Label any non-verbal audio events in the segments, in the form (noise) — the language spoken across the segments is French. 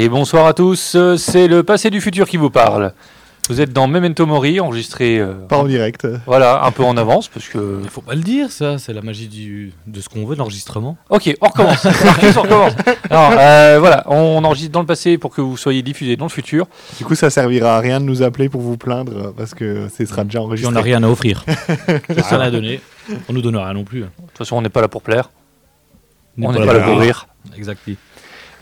Et bonsoir à tous, euh, c'est le passé du futur qui vous parle. Vous êtes dans Memento Mori, enregistré euh, Pas en direct. voilà, un peu en avance, parce que... Il faut pas le dire, ça, c'est la magie du, de ce qu'on veut, l'enregistrement. Ok, on recommence. (laughs) Marcus, on recommence. Alors, euh, voilà, on enregistre dans le passé pour que vous soyez diffusés dans le futur. Du coup, ça servira à rien de nous appeler pour vous plaindre parce que ce sera déjà Puis enregistré. on n'a rien à offrir. Ça à donner. On nous donne rien non plus. De toute façon, on n'est pas là pour plaire, on n'est n'est pas là pour rire. Exactement.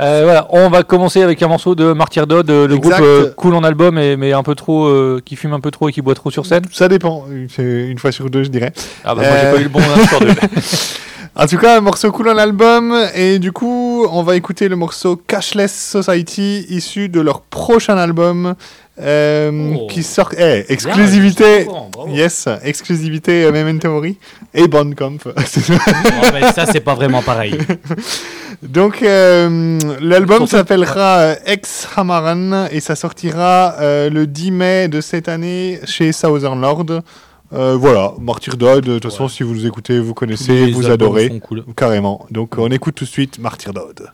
Euh, voilà, on va commencer avec un morceau de Martyr Dodd, euh, le Exact. groupe euh, cool en album, mais, mais un peu trop, euh, qui fume un peu trop et qui boit trop sur scène. Ça dépend, c'est une fois sur deux, je dirais. Ah bah moi j'ai pas eu le bon sur deux. (laughs) En tout cas, un morceau cool en album. Et du coup, on va écouter le morceau Cashless Society, issu de leur prochain album, euh, Oh. qui sort. Eh, exclusivité. Bien. Yes, exclusivité euh, Memento Mori et Bandcamp. (laughs) Oh, ça, c'est pas vraiment pareil. (laughs) Donc, euh, l'album s'appellera euh, Ex Hamaran et ça sortira euh, le 10 mai de cette année chez Southern Lord. Voilà, Martyr Dodd, de toute façon, si vous nous écoutez, vous connaissez, vous adorez. cool. Carrément. Donc, on écoute tout de suite Martyr Dodd.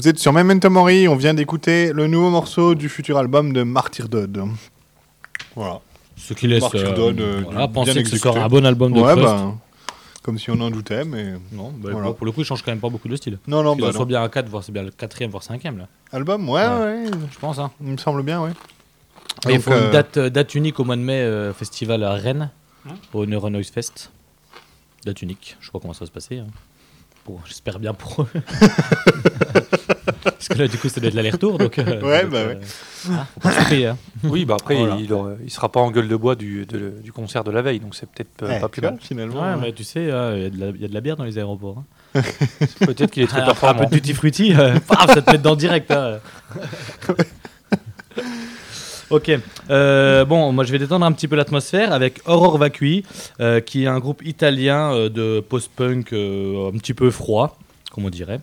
Vous êtes sur Memento Mori, on vient d'écouter le nouveau morceau du futur album de Martyr Dodd. Voilà. Ce qui laisse Mark euh, Turton, euh, voilà, penser que c'est exécuté. encore un bon album de Ouais, Trust. bah, comme si on en doutait, mais. Non, bah, Voilà. bon, pour le coup, il change quand même pas beaucoup de style. Non, non, il bah en soit bien à 4, voire c'est bien le quatrième, voire cinquième là. Album, ouais, ouais, Je pense. Hein. il me semble bien, ouais. Et il faut euh, une date, euh, date unique au mois de mai, euh, festival à Rennes, Hein au Neuronoise Fest. Date unique. Je sais pas comment ça va se passer. hein. Bon, J'espère bien pour eux. Parce que là, du coup, ça doit être l'aller-retour. Donc, euh, Ouais, donc, bah euh, ouais. ah, faut pas hein. Oui, bah après, Voilà. il, aura- il sera pas en gueule de bois du, de- du concert de la veille, donc c'est peut-être euh, eh, pas plus mal. finalement. Ouais, mais tu sais, euh, il y a de la- il y, a de la bière dans les aéroports. hein. (laughs) Peut-être qu'il est très après un peu performant. de tutti frutti, euh, (laughs) paf, ça te met dans le direct. hein. (laughs) ok. Euh, bon, moi je vais détendre un petit peu l'atmosphère avec Aurore Vacui, euh, qui est un groupe italien euh, de post-punk un petit peu froid, comme on dirait.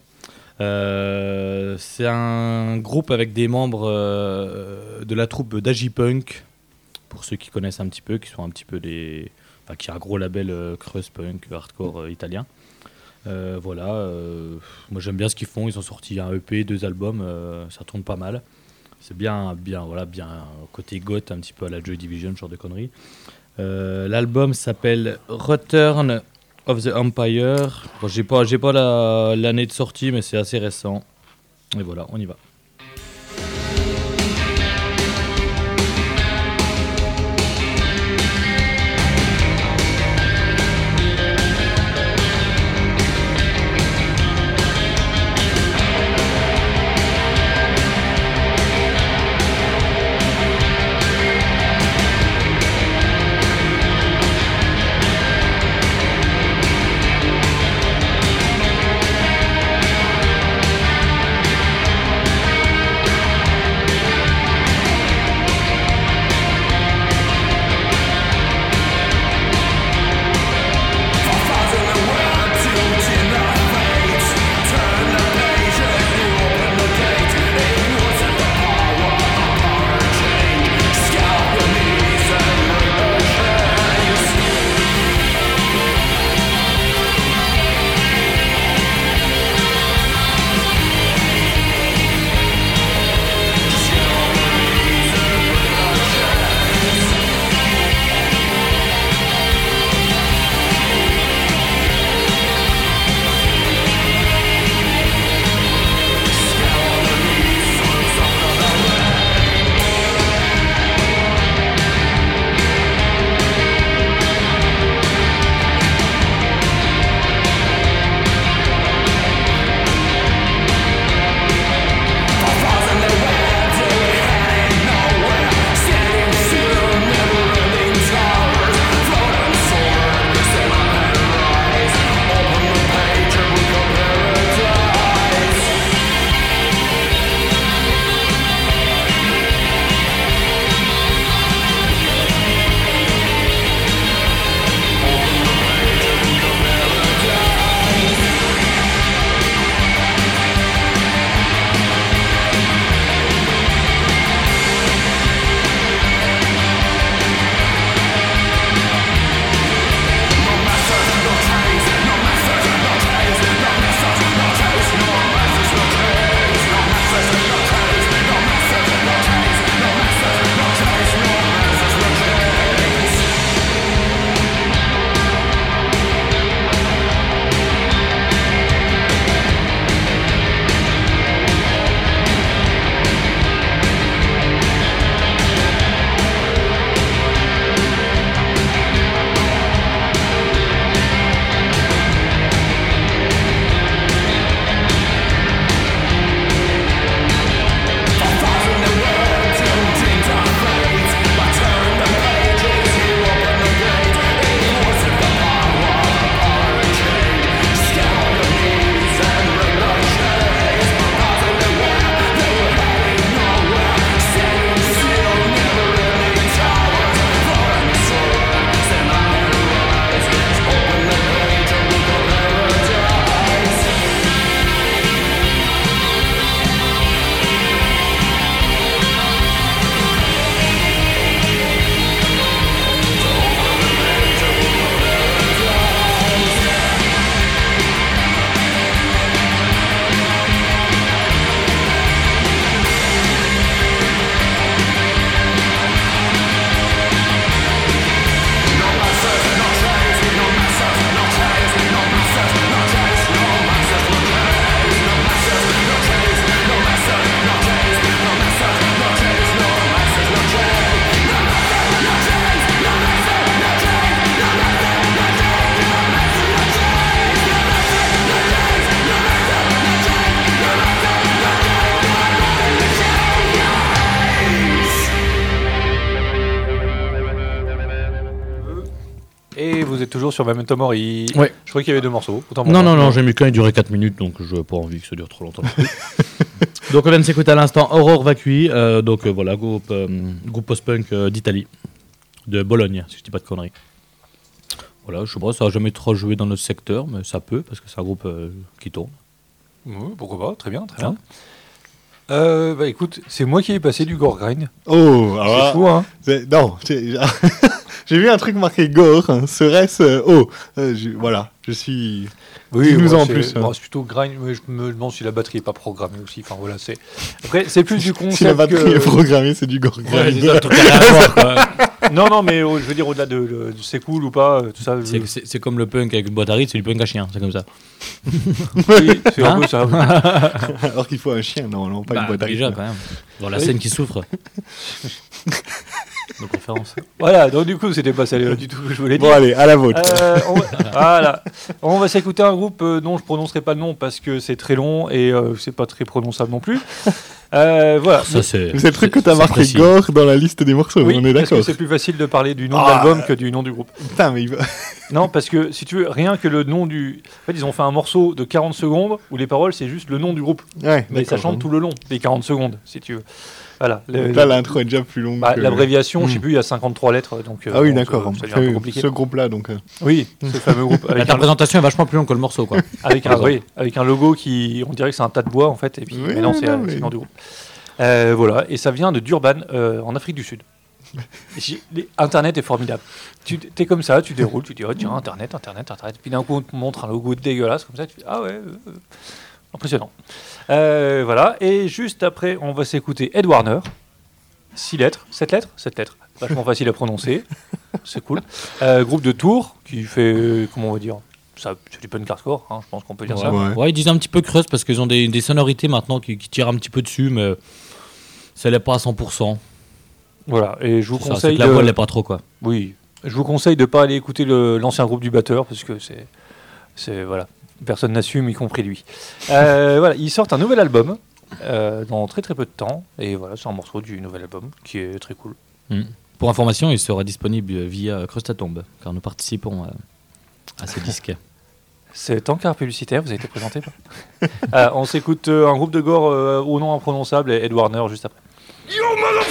C'est un groupe avec des membres de la troupe d'Agipunk, pour ceux qui connaissent un petit peu, qui sont un petit peu des. Enfin, qui a un gros label punk, hardcore italien. Voilà, moi j'aime bien ce qu'ils font. Ils ont sorti un EP, deux albums, ça tourne pas mal. C'est bien, bien, voilà, bien côté goth, un petit peu à la Joy Division, genre de conneries. Euh, L'album s'appelle Return of the Empire. J'ai pas, j'ai pas la- l'année de sortie, mais c'est assez récent. Et voilà, on y va. Sur Memento Mori. Ouais. Je crois qu'il y avait deux morceaux. Autant Non, non, non, j'ai mis qu'un, il durait 4 minutes, donc je n'ai pas envie que ça dure trop longtemps. (laughs) donc on vient de s'écouter à l'instant Aurore Vacui, euh, donc euh, voilà, groupe, euh, groupe post-punk euh, d'Italie, de Bologne, si je dis pas de conneries. Voilà, je sais pas, ça a jamais trop joué dans notre secteur, mais ça peut, parce que c'est un groupe qui tourne. Ouais, pourquoi pas, très bien, très Hein bien. Euh, bah écoute, c'est moi qui ai passé du gore grind. Oh, C'est alors là, fou, hein c'est- non, (laughs) j'ai vu un truc marqué gore. hein. Serait-ce euh, oh, euh, je- voilà, je suis. Dis-nous moi, en c'est- plus, hein. c'est plutôt grind, mais je me demande si la batterie est pas programmée aussi. Enfin voilà, c'est. Après, c'est plus du concept. (laughs) Si la batterie que- est programmée, c'est du gore. Ouais, grind. c'est ça, tout (laughs) quoi. Non, non, mais oh, je veux dire au-delà de, le- de c'est cool ou pas, euh, tout ça. je- C'est- comme le punk avec une boîte à rythme, c'est du punk à chien, c'est comme ça. Oui, c'est un Hein peu ça. oui. (laughs) Alors qu'il faut un chien, non, non, pas Bah, une boîte à déjà, rythme. quand même. Voir la Oui. scène qui souffre. (laughs) (laughs) Voilà, donc du coup, c'était pas ça du tout que je voulais dire. Bon, allez, à la vôtre. Euh, on va, (laughs) voilà. On va s'écouter un groupe euh, dont je prononcerai pas le nom parce que c'est très long et euh, c'est pas très prononçable non plus. (laughs) Euh, voilà. Ça, c'est. Le truc que t'as marqué précis. gore dans la liste des morceaux, Oui, on est d'accord. c'est plus facile de parler du nom Ah. de l'album que du nom du groupe. Putain, mais il va- Non, parce que si tu veux, rien que le nom du. En fait, ils ont fait un morceau de 40 secondes où les paroles c'est juste le nom du groupe. Ouais, Mais ça chante tout le long, les 40 secondes, si tu veux. Voilà. Le- Donc là, l'intro est déjà plus longue. bah, que- L'abréviation, je sais Hmm. plus, il y a 53 lettres. Donc, euh, Ah oui, bon, d'accord. Ça, ça devient un peu compliqué. Ce groupe-là, donc. euh, Oui, ce fameux groupe. Avec La un, présentation est vachement plus longue que le morceau, quoi. (laughs) avec, un, oui, avec un logo qui. On dirait que c'est un tas de bois en fait. Et puis, Oui, mais non, c'est non, mais- c'est le nom du groupe. Euh, voilà, et ça vient de Durban, euh, en Afrique du Sud. (laughs) Internet est formidable. Tu es comme ça, tu déroules, tu dis, oh tiens, Internet, Internet, Internet. Puis d'un coup, on te montre un logo dégueulasse comme ça, tu dis, ah ouais, euh, euh, impressionnant. Euh, voilà, et juste après, on va s'écouter Ed Warner. 6 lettres, 7 lettres? 7 lettres. Vachement facile à prononcer, c'est cool. Euh, groupe de Tours, qui fait, comment on va dire, ça, c'est du punk hardcore, hein, je pense qu'on peut dire ça. Ouais. Ouais, ils disent un petit peu creuse parce qu'ils ont des, des sonorités maintenant qui, qui tirent un petit peu dessus, mais ça l'est pas à 100%. Voilà, et je vous ça, conseille que la voix l'est pas trop, quoi. Oui, je vous conseille de pas aller écouter le- l'ancien groupe du batteur parce que c'est, c'est voilà, personne n'assume, y compris lui. Euh, voilà, ils sortent un nouvel album euh, dans très très peu de temps et voilà, c'est un morceau du nouvel album qui est très cool. Pour information, il sera disponible via Crustatombe, car nous participons à, à ce disque. (laughs) C'est encore publicitaire, vous avez été présenté. pas (laughs) Euh, On s'écoute euh, un groupe de gore euh, au nom imprononçable et Ed Warner juste après. Et voilà,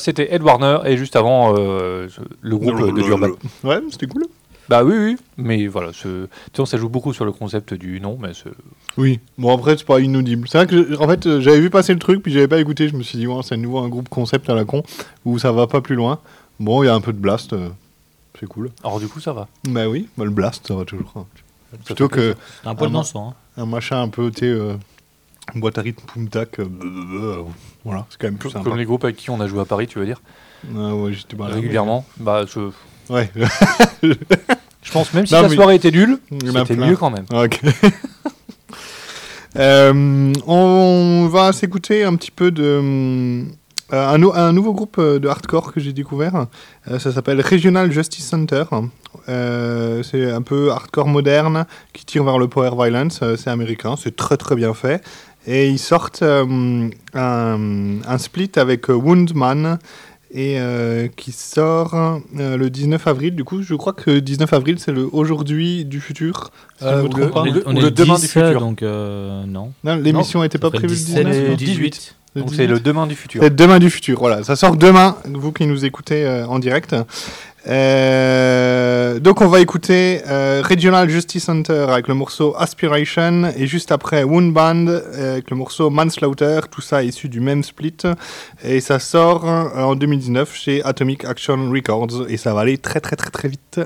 c'était Ed Warner et juste avant euh, le groupe de Durban. Ouais, c'était cool. Bah oui, oui, mais voilà, ce... de toute façon, ça joue beaucoup sur le concept du nom, mais Oui. Bon, après, c'est pas inaudible. C'est vrai que, je- en fait, euh, j'avais vu passer le truc, puis j'avais pas écouté. Je me suis dit, ouais, c'est à nouveau un groupe concept à la con, où ça va pas plus loin. Bon, il y a un peu de blast. euh, c'est cool. Alors du coup, ça va. Bah oui, bah, le blast, ça va toujours. hein. Plutôt que un poil dansant. hein. un machin un peu, tu sais, euh, boîte à rythme, poum tac. euh, voilà, c'est quand même plus Comme sympa. les groupes avec qui on a joué à Paris, tu veux dire Ah ouais, j'étais pas là. Régulièrement. Bah, je, Ouais. (laughs) je pense même si Non, la soirée était nulle, c'était mieux quand même. (laughs) Euh, on va s'écouter un petit peu de euh, un, nou- un nouveau groupe euh, de hardcore que j'ai découvert. Euh, ça s'appelle Regional Justice Center. Euh, c'est un peu hardcore moderne qui tire vers le power violence. C'est américain, c'est très très bien fait. Et ils sortent euh, un, un split avec euh, Woundman et euh, qui sort euh, le 19 avril. Du coup, je crois que le 19 avril, c'est le aujourd'hui du futur. Si je Euh, me ou trompe le- pas. on est- on ou est le demain du 10, futur. donc euh, non. Non, l'émission n'était pas prévue le 17, 19 le non 18. Le Donc c'est 18. le demain du futur. C'est demain du futur, voilà. Ça sort demain, vous qui nous écoutez euh, en direct. Euh, donc on va écouter euh, Regional Justice Center avec le morceau Aspiration et juste après Wound Band euh, avec le morceau Manslaughter, tout ça issu du même split. Et ça sort euh, en 2019 chez Atomic Action Records. Et ça va aller très très très très vite.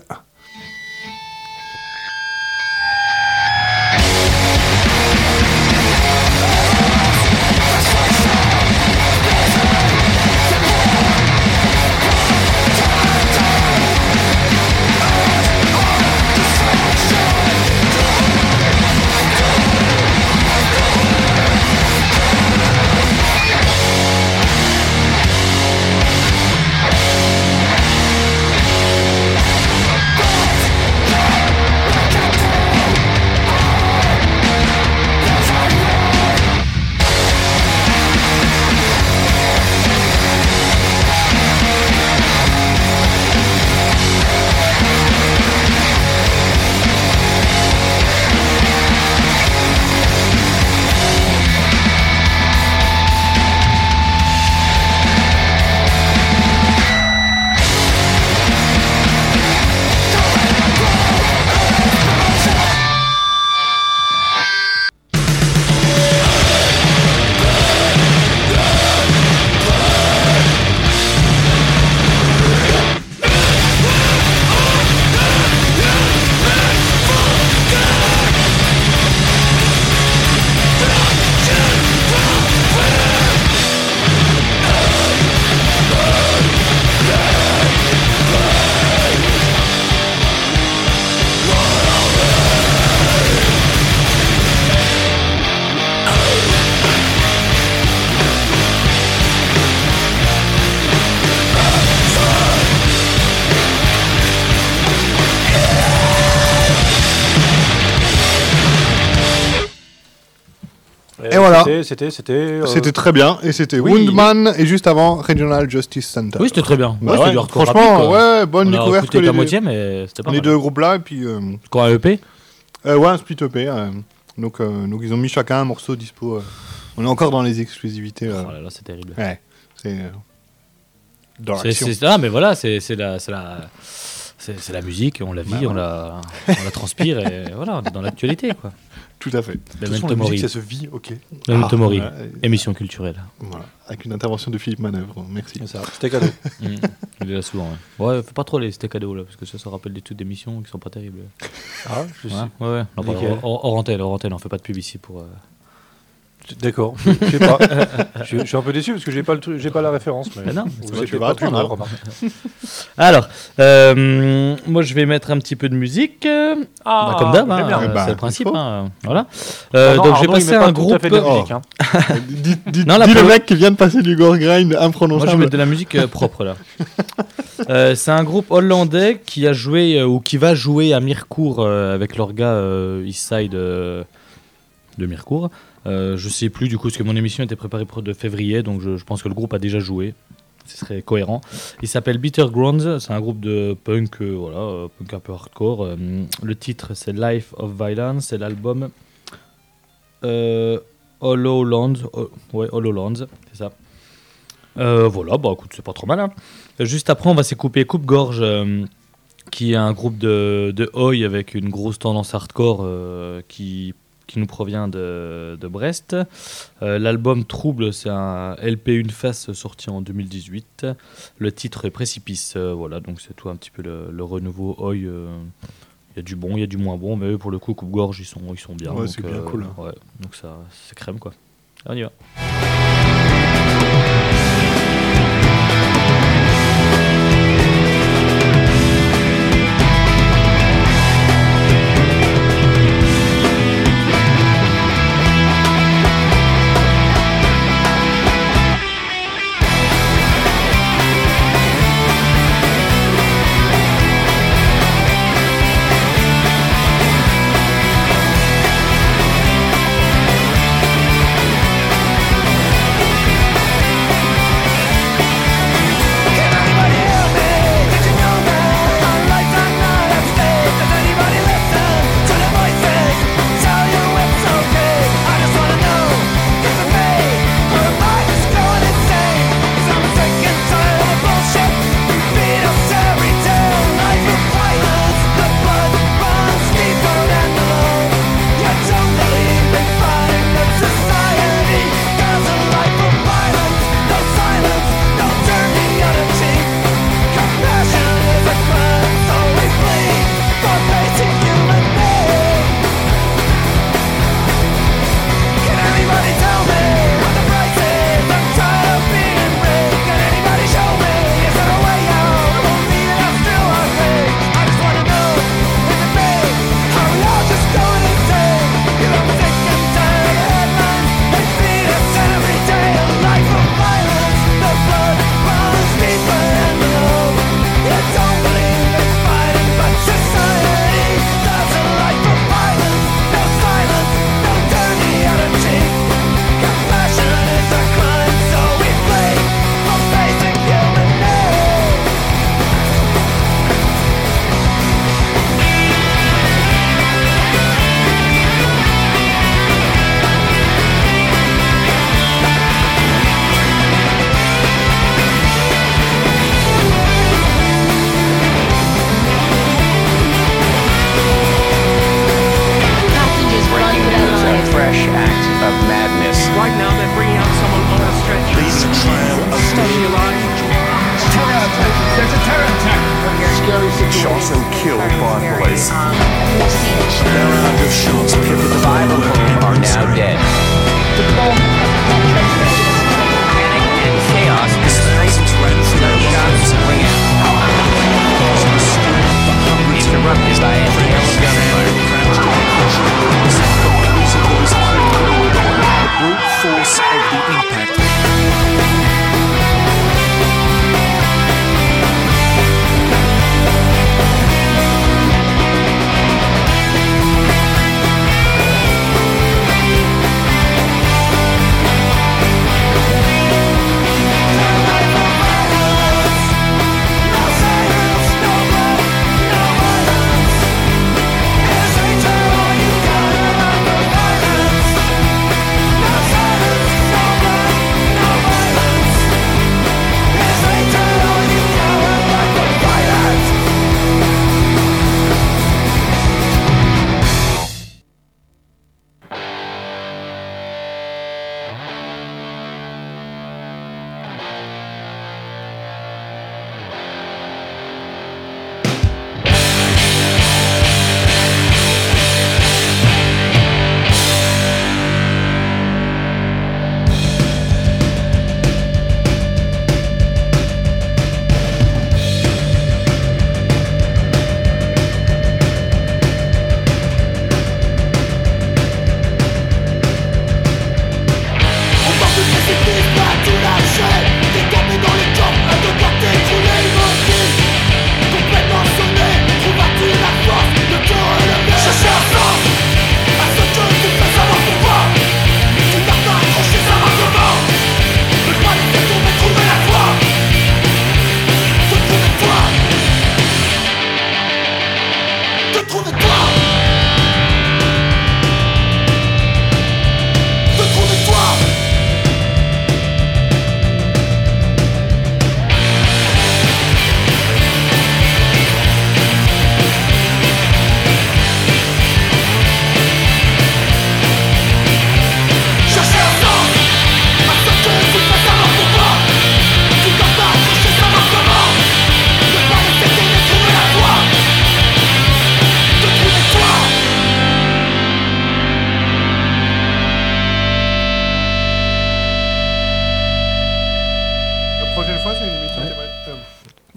C'était, c'était, c'était. euh, C'était très bien et c'était oui. Woundman et juste avant Regional Justice Center. Oui, c'était très bien. Bah Ouais, c'était ouais, du hardcore franchement, rapide, ouais, bonne On découverte que les moitié, mais c'était pas les mal. deux groupes là et puis euh, Quoi, un EP euh, ouais un split EP euh, donc euh, donc ils ont mis chacun un morceau dispo euh. on est encore dans les exclusivités euh. Oh là là, c'est terrible. ouais c'est dans C'est- ah, mais voilà, c'est c'est la, c'est la, c'est c'est la musique, on la vit, Bah, on, la, on la transpire et voilà, on est dans l'actualité quoi. (laughs) tout à fait de toute façon, la musique, ça se vit, ok. Memento Ah, Mori. voilà, Émission culturelle. voilà. avec une intervention de Philippe Manœuvre merci C'est ça. C'était cadeau. (laughs) Mm. Il est là souvent. Ouais, ouais fais pas trop les c'était cadeaux là, parce que ça, ça rappelle des trucs d'émissions qui sont pas terribles. Ah, je Ouais, sais. ouais, ouais. Non, hors, hors antenne, hors antenne, on fait pas de pub ici pour. euh, D'accord. Je sais pas. (laughs) je, je suis un peu déçu parce que j'ai pas le truc, j'ai pas la référence. Mais Mais non, Vous tu vas attendre, hein, alors. remarque. Alors, euh, moi je vais mettre un petit peu de musique, euh, Ah, bah, comme d'hab, hein, bien. Eh ben, c'est le il principe. faut. hein, voilà. Euh, Arnaud- donc je vais Arnaud, il passer met un pas tout à groupe. fait de Oh. musique, hein. (laughs) dites, dites- Non, là, dis pour le le- mec qui vient de passer du gore grind Moi je vais imprononçable mettre de la musique euh, propre là. (laughs) Euh, c'est un groupe hollandais qui a joué euh, ou qui va jouer à Mirecourt euh, avec leur gars euh, Eastside euh, de Mirecourt. Euh, je sais plus du coup parce que mon émission était préparée pour de février donc je, pense que le groupe a déjà joué. Ce serait cohérent. Il s'appelle Bitter Grounds, c'est un groupe de punk, euh, voilà, euh, punk un peu hardcore. Le titre c'est Life of Violence, c'est l'album euh, Hollow Lands, oh, ouais, Hollow Lands, c'est ça. Voilà, bah écoute, c'est pas trop mal. hein. Juste après, on va s'écouper Coupe-Gorge, euh, qui est un groupe de, de Oi avec une grosse tendance hardcore qui, qui nous provient de, de Brest. Euh, L'album Trouble, c'est un LP Une Face sorti en 2018. Le titre est Précipice. euh, voilà, donc c'est tout un petit peu le, le renouveau Oi. euh, Il y a du bon, il y a du moins bon, mais eux, pour le coup, coupe-gorge, ils sont, ils sont bien. Ouais, c'est bien cool, hein. Ouais, donc ça, c'est crème quoi. On y va.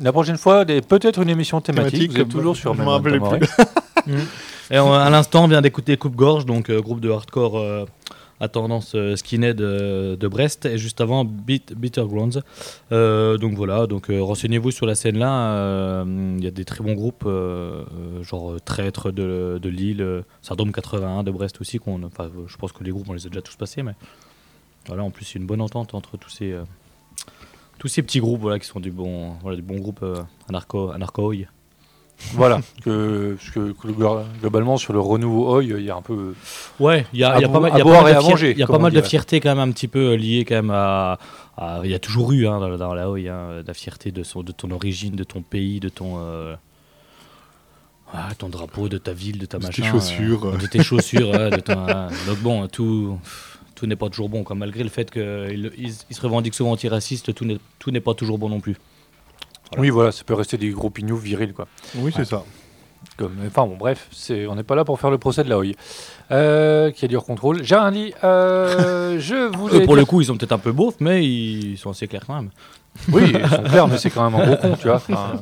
La prochaine fois, peut-être une émission thématique. Vous êtes (laughs) (laughs) euh, toujours sur je me Memento rappelais Mori. Et on- à l'instant, on vient d'écouter Coupe-Gorge, donc euh, groupe de hardcore euh, à tendance euh, skinhead euh, de Brest, et juste avant Beat, Bitter Grounds. Euh, donc voilà, donc euh, renseignez-vous sur la scène là. euh, Il y a des très bons groupes, euh, euh, genre euh, Traître de, de Lille, euh, Syndrome 81 de Brest aussi. qu'on- Enfin, euh, je pense que les groupes on les a déjà tous passés, mais voilà, en plus il y a une bonne entente entre tous ces euh, tous ces petits groupes voilà qui sont du bon voilà du bon groupe euh, anarcho anarchoï. Voilà. Que, parce que, que glo- globalement, sur le renouveau Oi, il y a un peu. Ouais, il y a, y pas mal, y a pas boire mal et de manger, il y a pas on mal de fierté quand même un petit peu euh, liée quand même à, il y a toujours eu hein, dans, dans la Oi, hein, la fierté de, son, de ton origine, de ton pays, de ton euh, ah, ton drapeau, de ta ville, de ta De tes machin, chaussures. euh, de tes chaussures, ouais, de ton- voilà. donc bon tout tout n'est pas toujours bon quoi. malgré le fait qu'ils ils, ils se revendiquent souvent antiracistes, tout n'est tout n'est pas toujours bon non plus. Voilà. Oui, voilà, ça peut rester des gros pignous virils, quoi. Oui, c'est ça. Comme, enfin bon, bref, c'est, on n'est pas là pour faire le procès de la Oi. Euh, qui a du contrôle. J'ai rien dit. Euh, (laughs) je voulais. Eux, pour dire- le coup, ils sont peut-être un peu beaufs, mais ils sont assez clairs quand même. (laughs) Oui, ils sont clairs, mais c'est quand même un gros con, tu vois. (laughs) Enfin,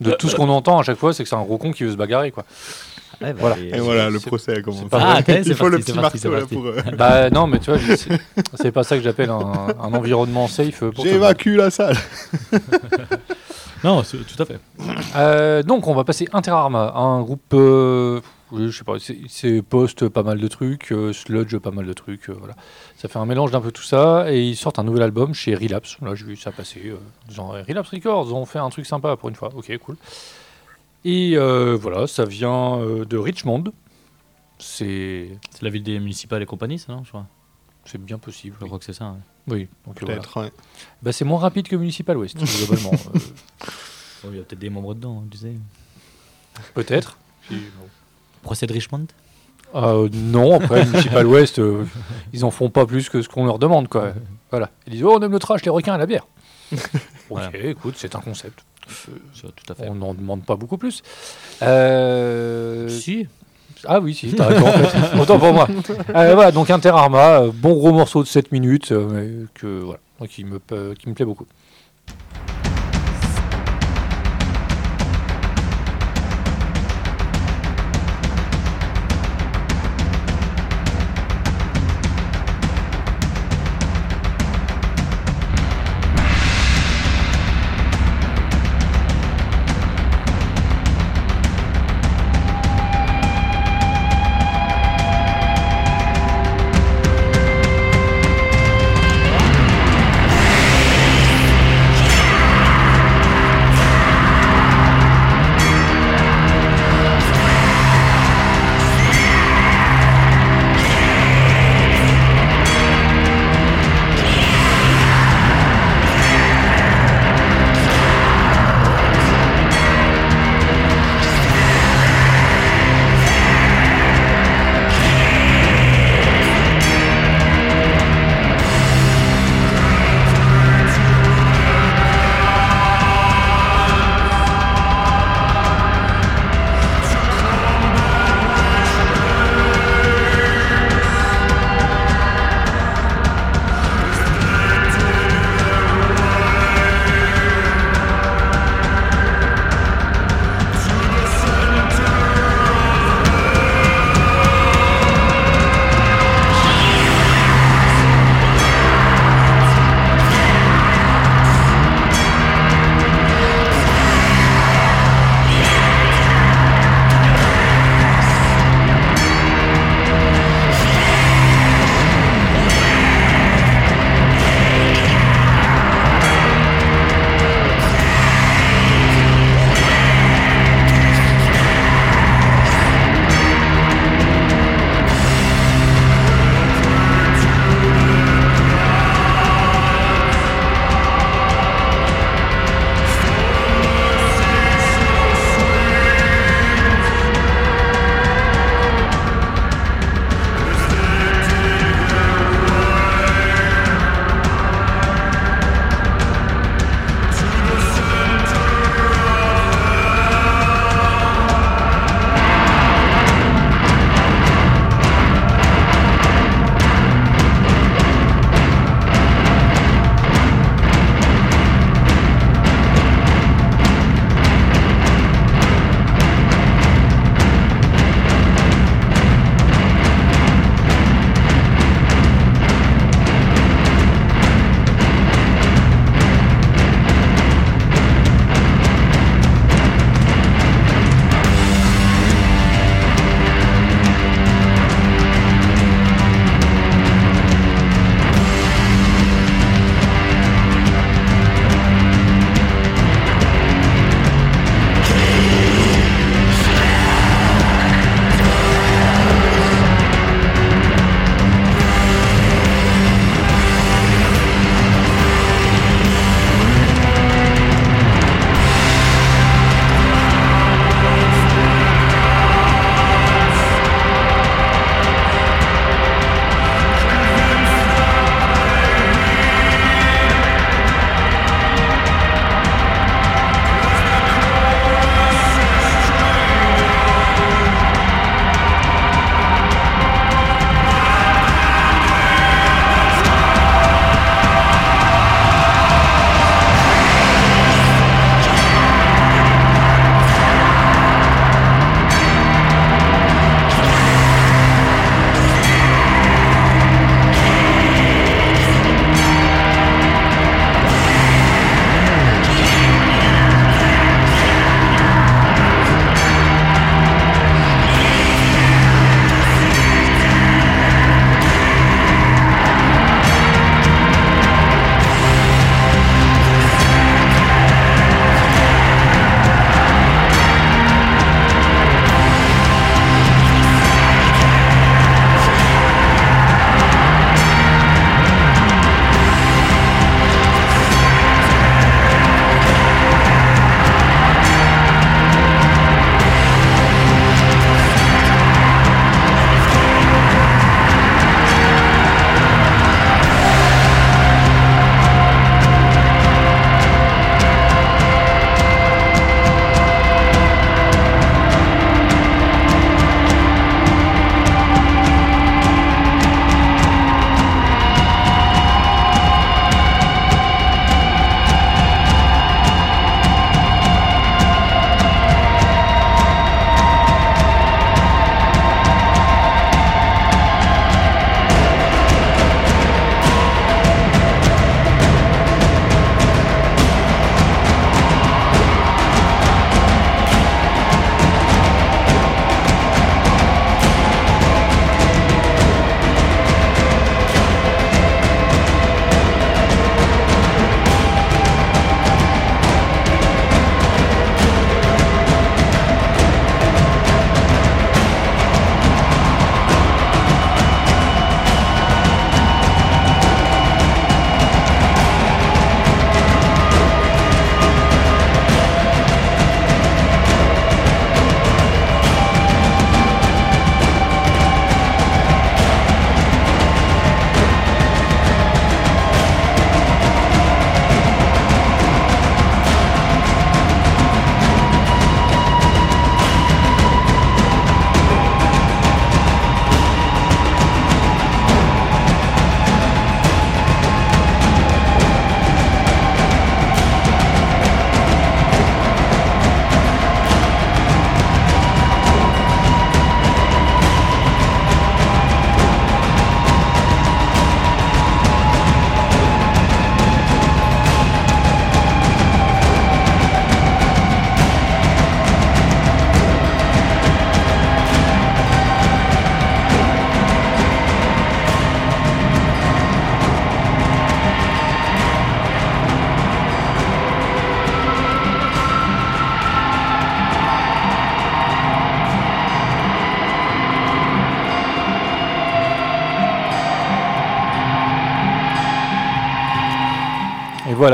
de tout ce qu'on entend à chaque fois, c'est que c'est un gros con qui veut se bagarrer, quoi. Voilà. Et voilà, le procès a commencé. Ah, ok, c'est Il faut le parti, c'est petit marteau là pour. euh, Bah non, mais tu vois, c'est, pas ça que j'appelle un, un environnement safe le. J'évacue la salle. (laughs) Non, tout à fait. Euh, donc, on va passer Inter Arma, un groupe, euh, je sais pas, c'est, post pas mal de trucs, euh, sludge pas mal de trucs, euh, voilà. Ça fait un mélange d'un peu tout ça, et ils sortent un nouvel album chez Relapse. Là, j'ai vu ça passer, euh, eh, Relapse Records ont fait un truc sympa pour une fois. Ok, cool. Et euh, voilà, ça vient euh, de Richmond. C'est, C'est la ville des municipales et compagnie, ça, non je crois? c'est bien possible. Je Oui, crois que c'est ça. ouais. Oui, donc voilà. Peut-être, ouais. Bah, c'est moins rapide que Municipal West, globalement. (laughs) Euh, Bon, il y a peut-être des membres dedans, hein, tu sais. peut-être. Procès de Richmond? Euh, non, après, Municipal West, euh, ils en font pas plus que ce qu'on leur demande, quoi. Voilà. Ils disent, oh, on aime le trash, les requins et la bière. (laughs) ok, Voilà. écoute, c'est un concept. Ça, Tout à fait. On n'en demande pas beaucoup plus. Euh, Si. Ah oui, si, t'as raison, en fait. (laughs) Autant pour moi. Euh, voilà, donc Inter Arma, euh, bon gros morceau de 7 minutes, euh, mais que, voilà, donc, qui, me, pa- qui me plaît beaucoup.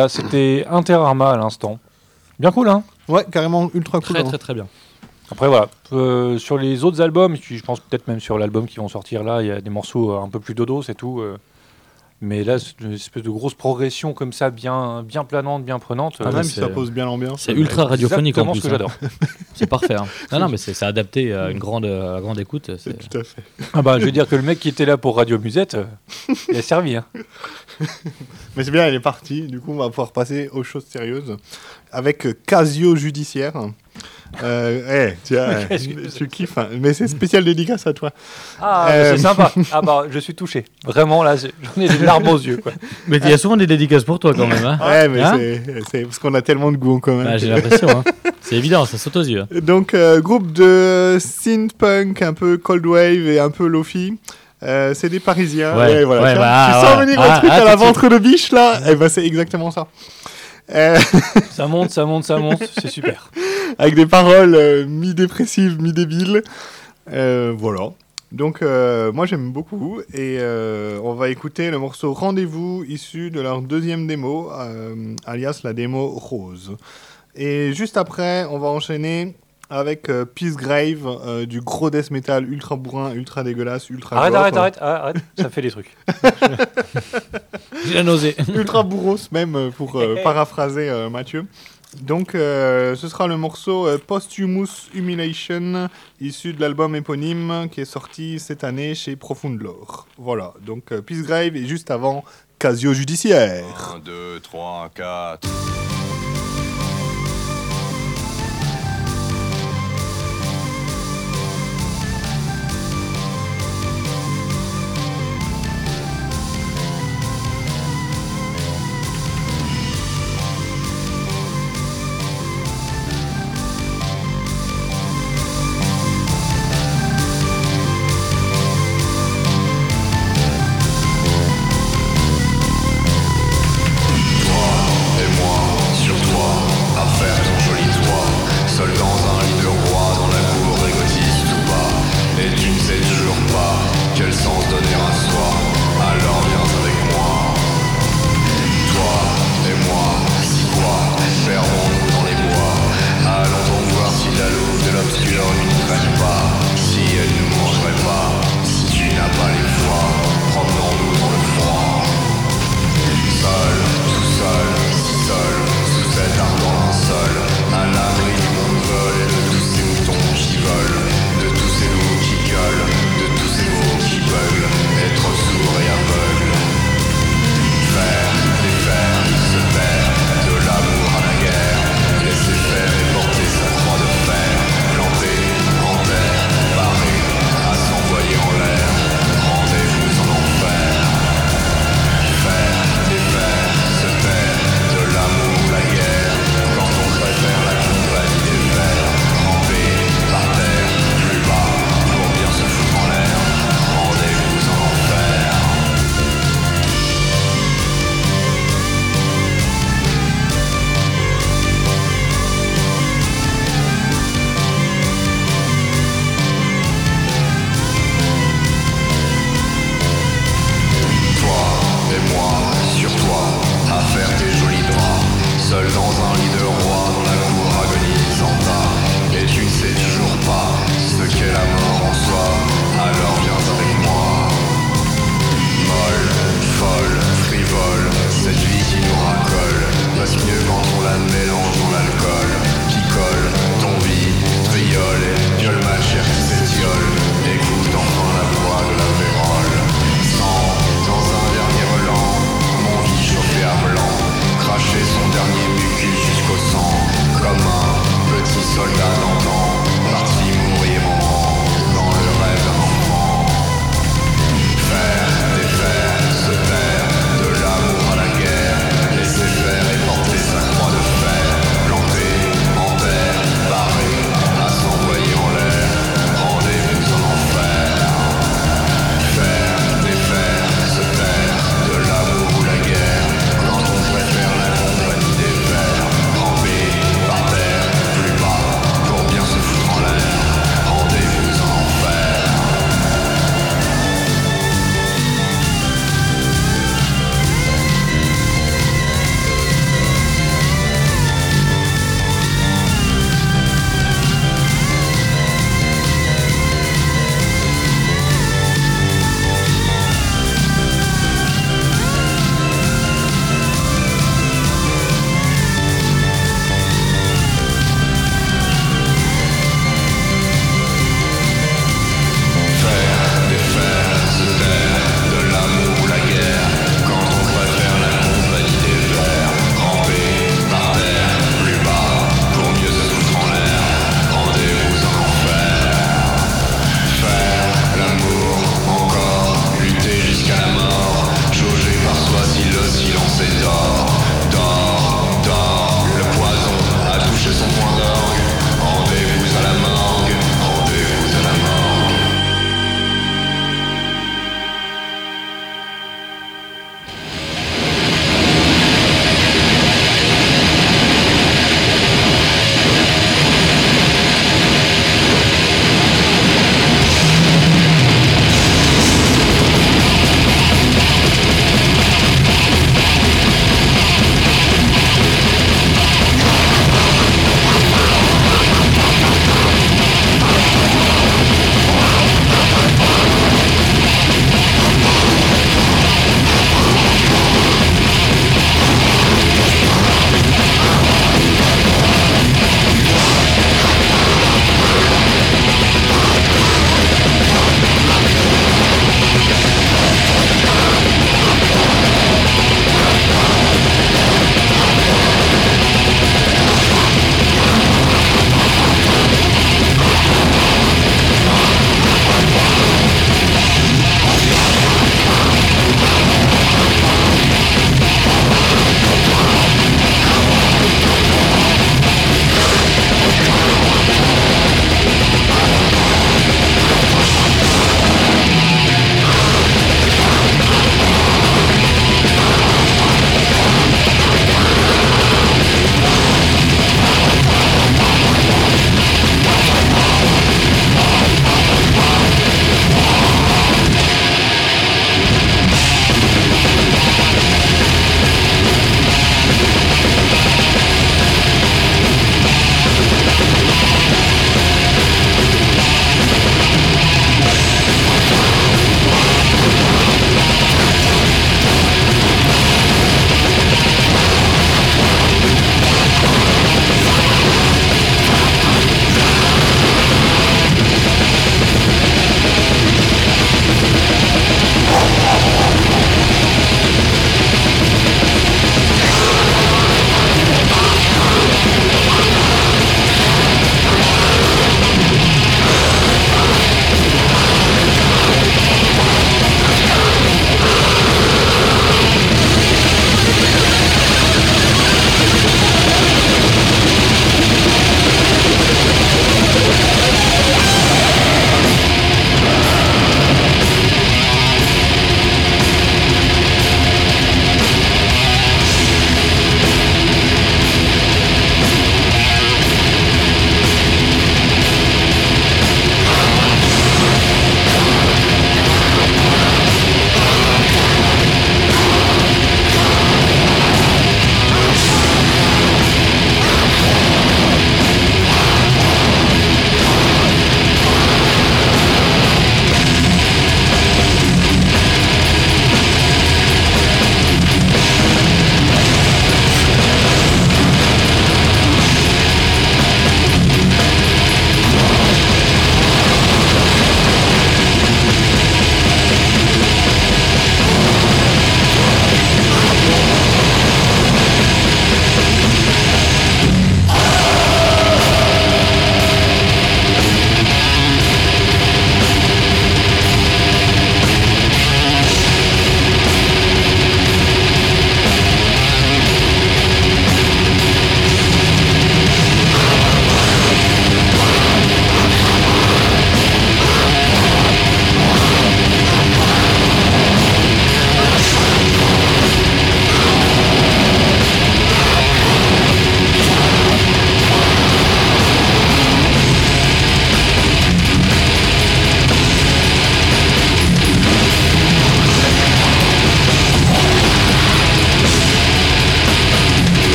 Voilà, c'était Inter Arma à l'instant. Bien cool, hein? Ouais, carrément ultra cool. Très hein. très très bien. Après voilà, Euh, sur les autres albums, je je pense peut-être même sur l'album qui vont sortir là, il y a des morceaux euh, un peu plus dodo, c'est tout. euh. Mais là, c'est une espèce de grosse progression comme ça, bien, bien planante, bien prenante. Ah, Même ça c'est- pose bien l'ambiance. C'est ultra radiophonique en plus. ce que hein. j'adore. (laughs) C'est parfait. hein. Non, non, mais c'est c'est adapté à une grande, à grande écoute. c'est- Tout à fait. Ah bah, je veux dire que le mec qui était là pour Radio Musette, il a servi. Hein. (laughs) (laughs) Mais c'est bien, elle est partie. Du coup, on va pouvoir passer aux choses sérieuses avec euh, Casio Judiciaire. Euh, eh, tiens, tu (laughs) kiffes. hein. Mais c'est spécial dédicace à toi. Ah, Euh, c'est sympa. (laughs) Ah bah, je suis touché. Vraiment, là, j'ai- j'en ai des larmes aux yeux. Quoi. Mais il y a souvent des dédicaces pour toi quand même. Hein Ouais, mais Hein c'est- parce qu'on a tellement de goût en commun. Ah, J'ai l'impression. hein. C'est évident, ça saute aux yeux. Donc, euh, groupe de synth punk, un peu cold wave et un peu lofi. Euh, c'est des Parisiens. Ouais, voilà. ouais, bah, tu ah, sens ouais. venir Ah, le truc ah, à la ventre de biche là Eh ben, c'est exactement ça. Euh, (laughs) Ça monte, ça monte, ça monte. C'est super. avec des paroles euh, mi-dépressives, mi-débiles. Euh, voilà. Donc, euh, moi j'aime beaucoup. Et euh, on va écouter le morceau Rendez-vous, issu de leur deuxième démo, euh, alias la démo Rose. Et juste après, on va enchaîner avec euh, Peace Grave, euh, du gros death metal ultra bourrin, ultra dégueulasse, ultra Arrête, gore. arrête, arrête, arrête. Ça fait des trucs. (laughs) J'ai la nausée. (laughs) ultra bourros même euh, pour euh, (laughs) paraphraser euh, Mathieu. Donc euh, ce sera le morceau euh, Posthumous Humiliation issu de l'album éponyme qui est sorti cette année chez Profound Lore. Voilà, donc euh, Peace Grave et juste avant Casio Judiciaire. 1, 2, 3, 4.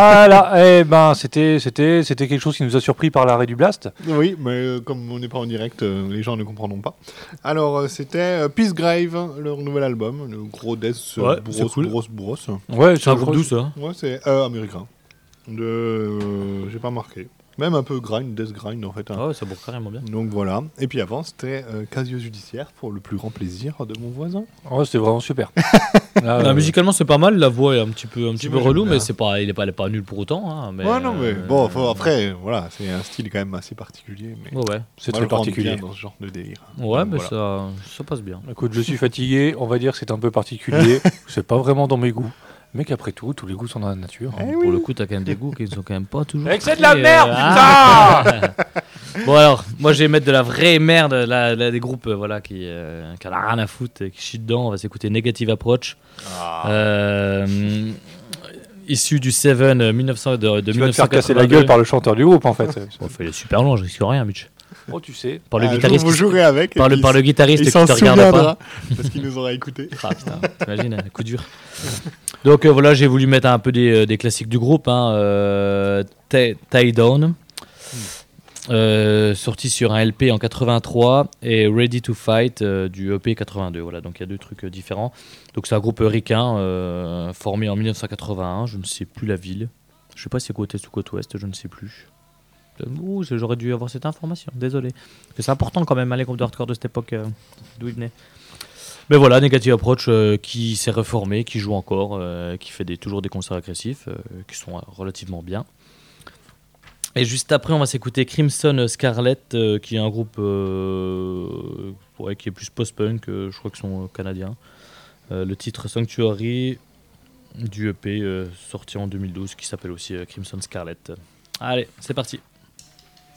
Voilà, eh ben, c'était, c'était, c'était quelque chose qui nous a surpris par l'arrêt du blast. Oui, mais euh, comme on n'est pas en direct, euh, les gens ne comprendront pas. Alors, euh, c'était euh, Peace Grave, leur nouvel album, le gros death euh, Ouais, c'est brosse, cool. brosse, brosse. Ouais, C'est un groupe doux, ça. Ouais, c'est euh, américain. De, euh, j'ai pas marqué. Même un peu grind, death grind en fait. hein. Ah ouais, ça bourre carrément bien. Donc voilà. Et puis avant, c'était euh, Casio Judiciaire pour le plus grand plaisir de mon voisin. Ouais, c'était vraiment super. Là, Là, euh, musicalement, c'est pas mal. La voix est un petit peu, un petit peu relou, bien. mais c'est pas, il est pas, pas nul pour autant. Hein, mais, ouais, non, mais euh, bon, faut- après, voilà, c'est un style quand même assez particulier. Mais Ouais, ouais. c'est très particulier. bien dans ce genre de délire. Ouais, Donc, mais voilà. ça, ça passe bien. Écoute, je suis fatigué, on va dire que c'est un peu particulier. (laughs) c'est pas vraiment dans mes goûts. Mais qu'après tout, tous les goûts sont dans la nature. Eh Pour le coup, t'as quand même des goûts qui sont quand même pas toujours. Et que c'est de la très, merde, euh, ah. (laughs) Bon alors, moi je vais mettre de la vraie merde, là, là, des groupes euh, voilà qui euh, qui en a rien à foutre, et qui chient dedans. On va s'écouter Negative Approach, Ah. euh, issu du Seven euh, 1900 de, de Tu vas te faire casser la 1982. gueule par le chanteur du groupe en fait. (laughs) Bon, il est super long, je risque rien, Mitch. Oh, tu sais. Par le jour, guitariste, vous jouerez avec. et par le par guitariste qui s'en te regarde souviendra pas. parce qu'il nous aura écouté. Ah putain, t'imagines, un coup dur. Donc euh, voilà, j'ai voulu mettre un peu des, euh, des classiques du groupe. Hein, euh, Tie Down, euh, sorti sur un LP en 83, et Ready to Fight euh, du EP 82. Voilà, donc il y a deux trucs euh, différents. Donc c'est un groupe ricain euh, formé en 1981, je ne sais plus la ville. Je sais pas si c'est côte est ou côte ouest, je ne sais plus. Ouh, J'aurais dû avoir cette information, désolé. C'est important quand même, hein, les groupes de hardcore de cette époque, euh, d'où ils venaient. Mais voilà, Negative Approach euh, qui s'est reformé, qui joue encore, euh, qui fait toujours des concerts agressifs, qui sont relativement bien. Et juste après, on va s'écouter Crimson Scarlet, qui est un groupe qui est plus post-punk, je crois qu'ils sont canadiens. Le titre Sanctuary du EP sorti en 2012, qui s'appelle aussi Crimson Scarlet. Allez, c'est parti.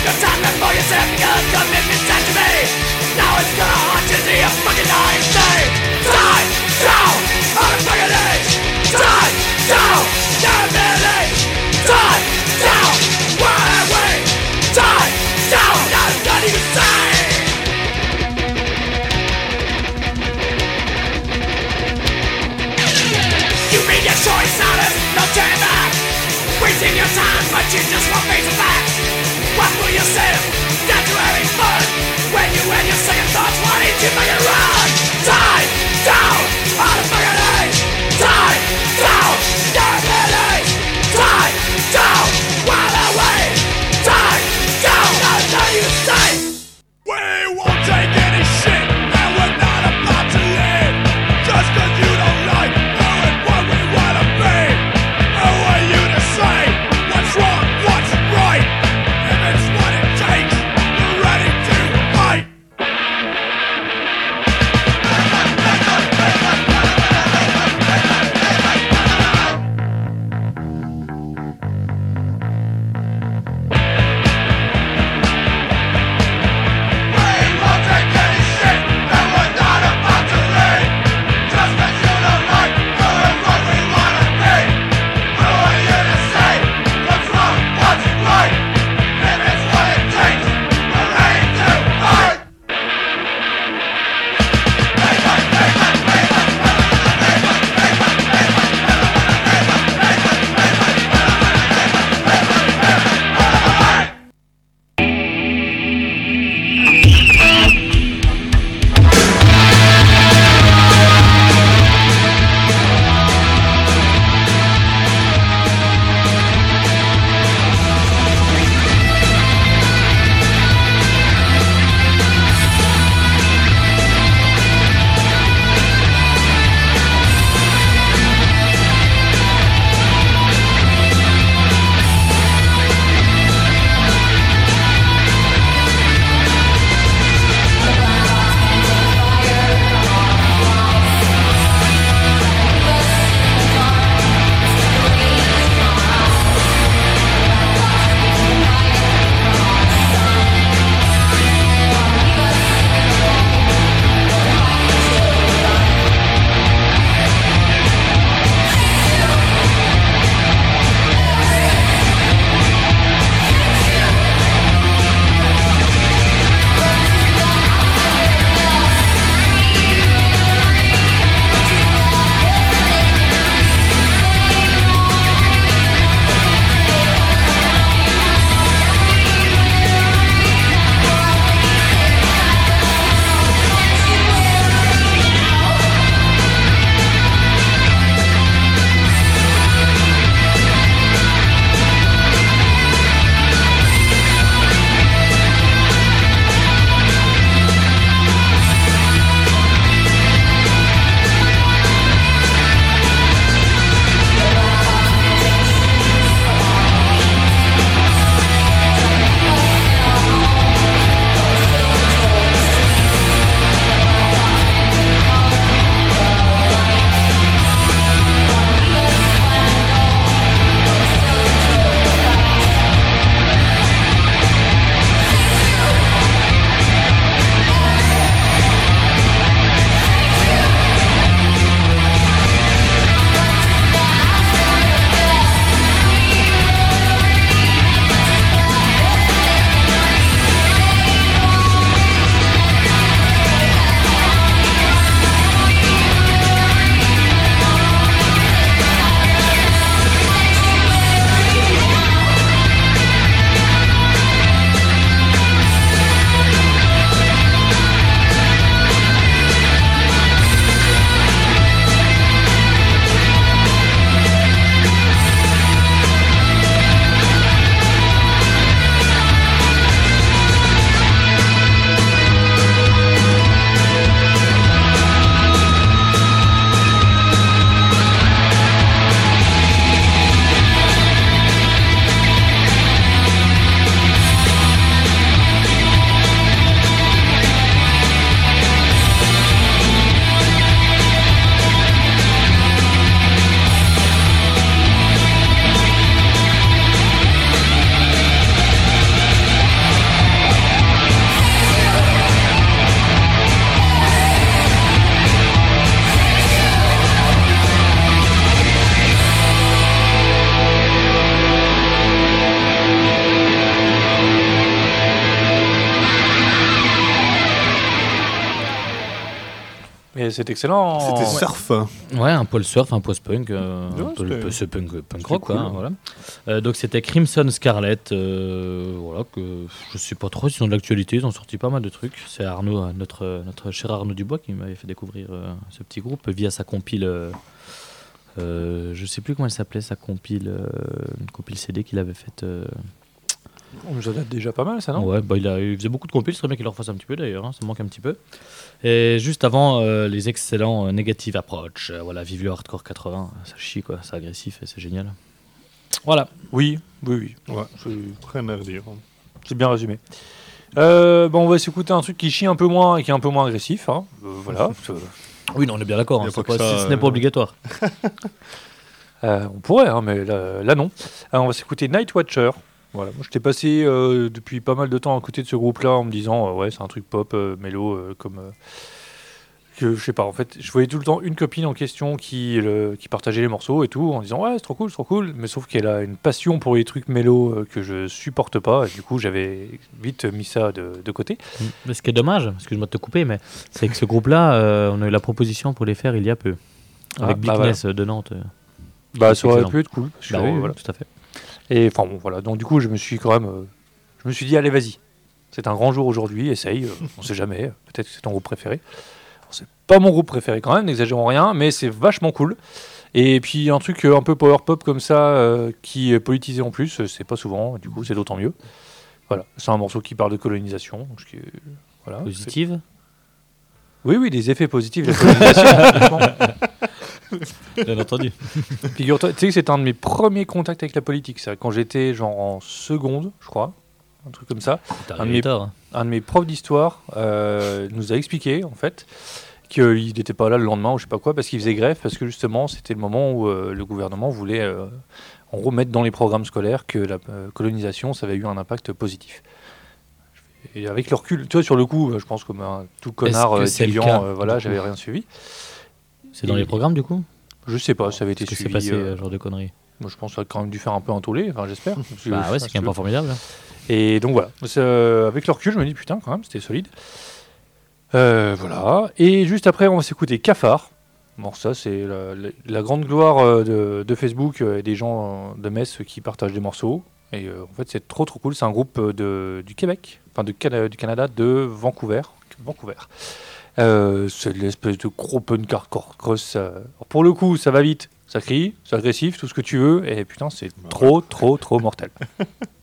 No time left for yourself, because commitment's time to me. Now it's gonna haunt you till you fucking die down on a fucking edge. Die down, down. Die down, I wait. Die down. You made your choice, now there's no turning back. Wasting your time, but you just won't face you fucking wrong c'est excellent. C'était Ouais. surf. Ouais, un poil surf, un post-punk, euh, Ouais, un peu ce punk, punk rock, quoi, cool. hein, voilà. Euh, donc c'était Crimson Scarlet, euh, voilà, que je sais pas trop s'ils sont de l'actualité, ils ont sorti pas mal de trucs. C'est Arnaud, euh, notre, notre cher Arnaud Dubois qui m'avait fait découvrir euh, ce petit groupe via sa compile, euh, euh, je sais plus comment elle s'appelait, sa compile, euh, une compile CD qu'il avait faite. Euh, Oh, Ça date déjà pas mal, ça, non? Ouais, bah, il, a, il faisait beaucoup de compiles, c'est très bien qu'il en refasse un petit peu d'ailleurs, hein, ça manque un petit peu. Et juste avant, euh, les excellents euh, Negative Approach, euh, voilà, vive le hardcore 80, ça chie quoi, c'est agressif et c'est génial. Voilà. Oui, oui, oui. Ouais. C'est- Rien à redire. C'est bien résumé. Euh, bon, on va s'écouter un truc qui chie un peu moins et qui est un peu moins agressif. hein. Voilà. (laughs) Oui, non, on est bien d'accord, hein, ce n'est pas obligatoire. (laughs) On pourrait, hein, mais là, là, non. Alors, on va s'écouter Night Watcher. Voilà. Moi, je t'ai passé euh, depuis pas mal de temps à côté de ce groupe-là en me disant, euh, ouais, c'est un truc pop, euh, mélo, euh, comme. que je sais pas, en fait, je voyais tout le temps une copine en question qui, le- qui partageait les morceaux et tout, en disant, ouais, c'est trop cool, c'est trop cool, mais sauf qu'elle a une passion pour les trucs mélo que je supporte pas, et du coup, j'avais vite mis ça de, de côté. Mais ce qui est dommage, excuse-moi de te couper, mais c'est que ce groupe-là, on a eu la proposition pour les faire il y a peu. Ah, Avec bah Bigness euh, de Nantes. Bah, ça aurait pu être cool. Bah oui, voilà. tout à fait. Et enfin bon, voilà. Donc du coup, je me suis quand même, euh, je me suis dit, allez, vas-y. C'est un grand jour aujourd'hui. Essaye. euh, on sait jamais. euh, Peut-être que c'est ton groupe préféré. C'est pas mon groupe préféré quand même. N'exagérons rien, mais c'est vachement cool. Et puis un truc euh, un peu power pop comme ça, qui est politisé en plus, c'est pas souvent. Du coup, c'est d'autant mieux. Voilà. C'est un morceau qui parle de colonisation. donc voilà. Positive Oui, oui, des effets positifs de la (laughs) colonisation. (laughs) Bien entendu. Figure-toi, tu sais que c'est un de mes premiers contacts avec la politique, ça. Quand j'étais genre en seconde, je crois, un truc comme ça. Un de mes- hein. un de mes profs d'histoire euh, nous a expliqué en fait qu'il n'était pas là le lendemain ou je sais pas quoi parce qu'il faisait grève parce que justement c'était le moment où euh, le gouvernement voulait euh, en gros mettre dans les programmes scolaires que la euh, colonisation ça avait eu un impact positif. Et avec le recul, tu vois, sur le coup, je pense comme un tout connard étudiant, euh, voilà, j'avais rien suivi. C'est dans les programmes du coup Je sais pas, ça avait été Qu'est-ce qui suivi. s'est passé, genre de conneries moi, je pense ça a quand même dû faire un peu un tollé, enfin j'espère. (laughs) Bah ouais, c'est quand même pas formidable. Et donc voilà, euh, avec le recul, je me dis putain, quand même, c'était solide. Euh, voilà. Et juste après, on va s'écouter Cafard. Bon, ça, c'est la, la- la grande gloire euh, de, de Facebook et des gens de Metz qui partagent des morceaux. Et euh, en fait, c'est trop trop cool. C'est un groupe de, du Québec, enfin de du Canada, de Vancouver. Vancouver. Euh, c'est l'espèce de gros punk hardcore cross. euh. Pour le coup, ça va vite, ça crie, c'est agressif, tout ce que tu veux. Et putain, c'est trop, trop, trop mortel. (laughs)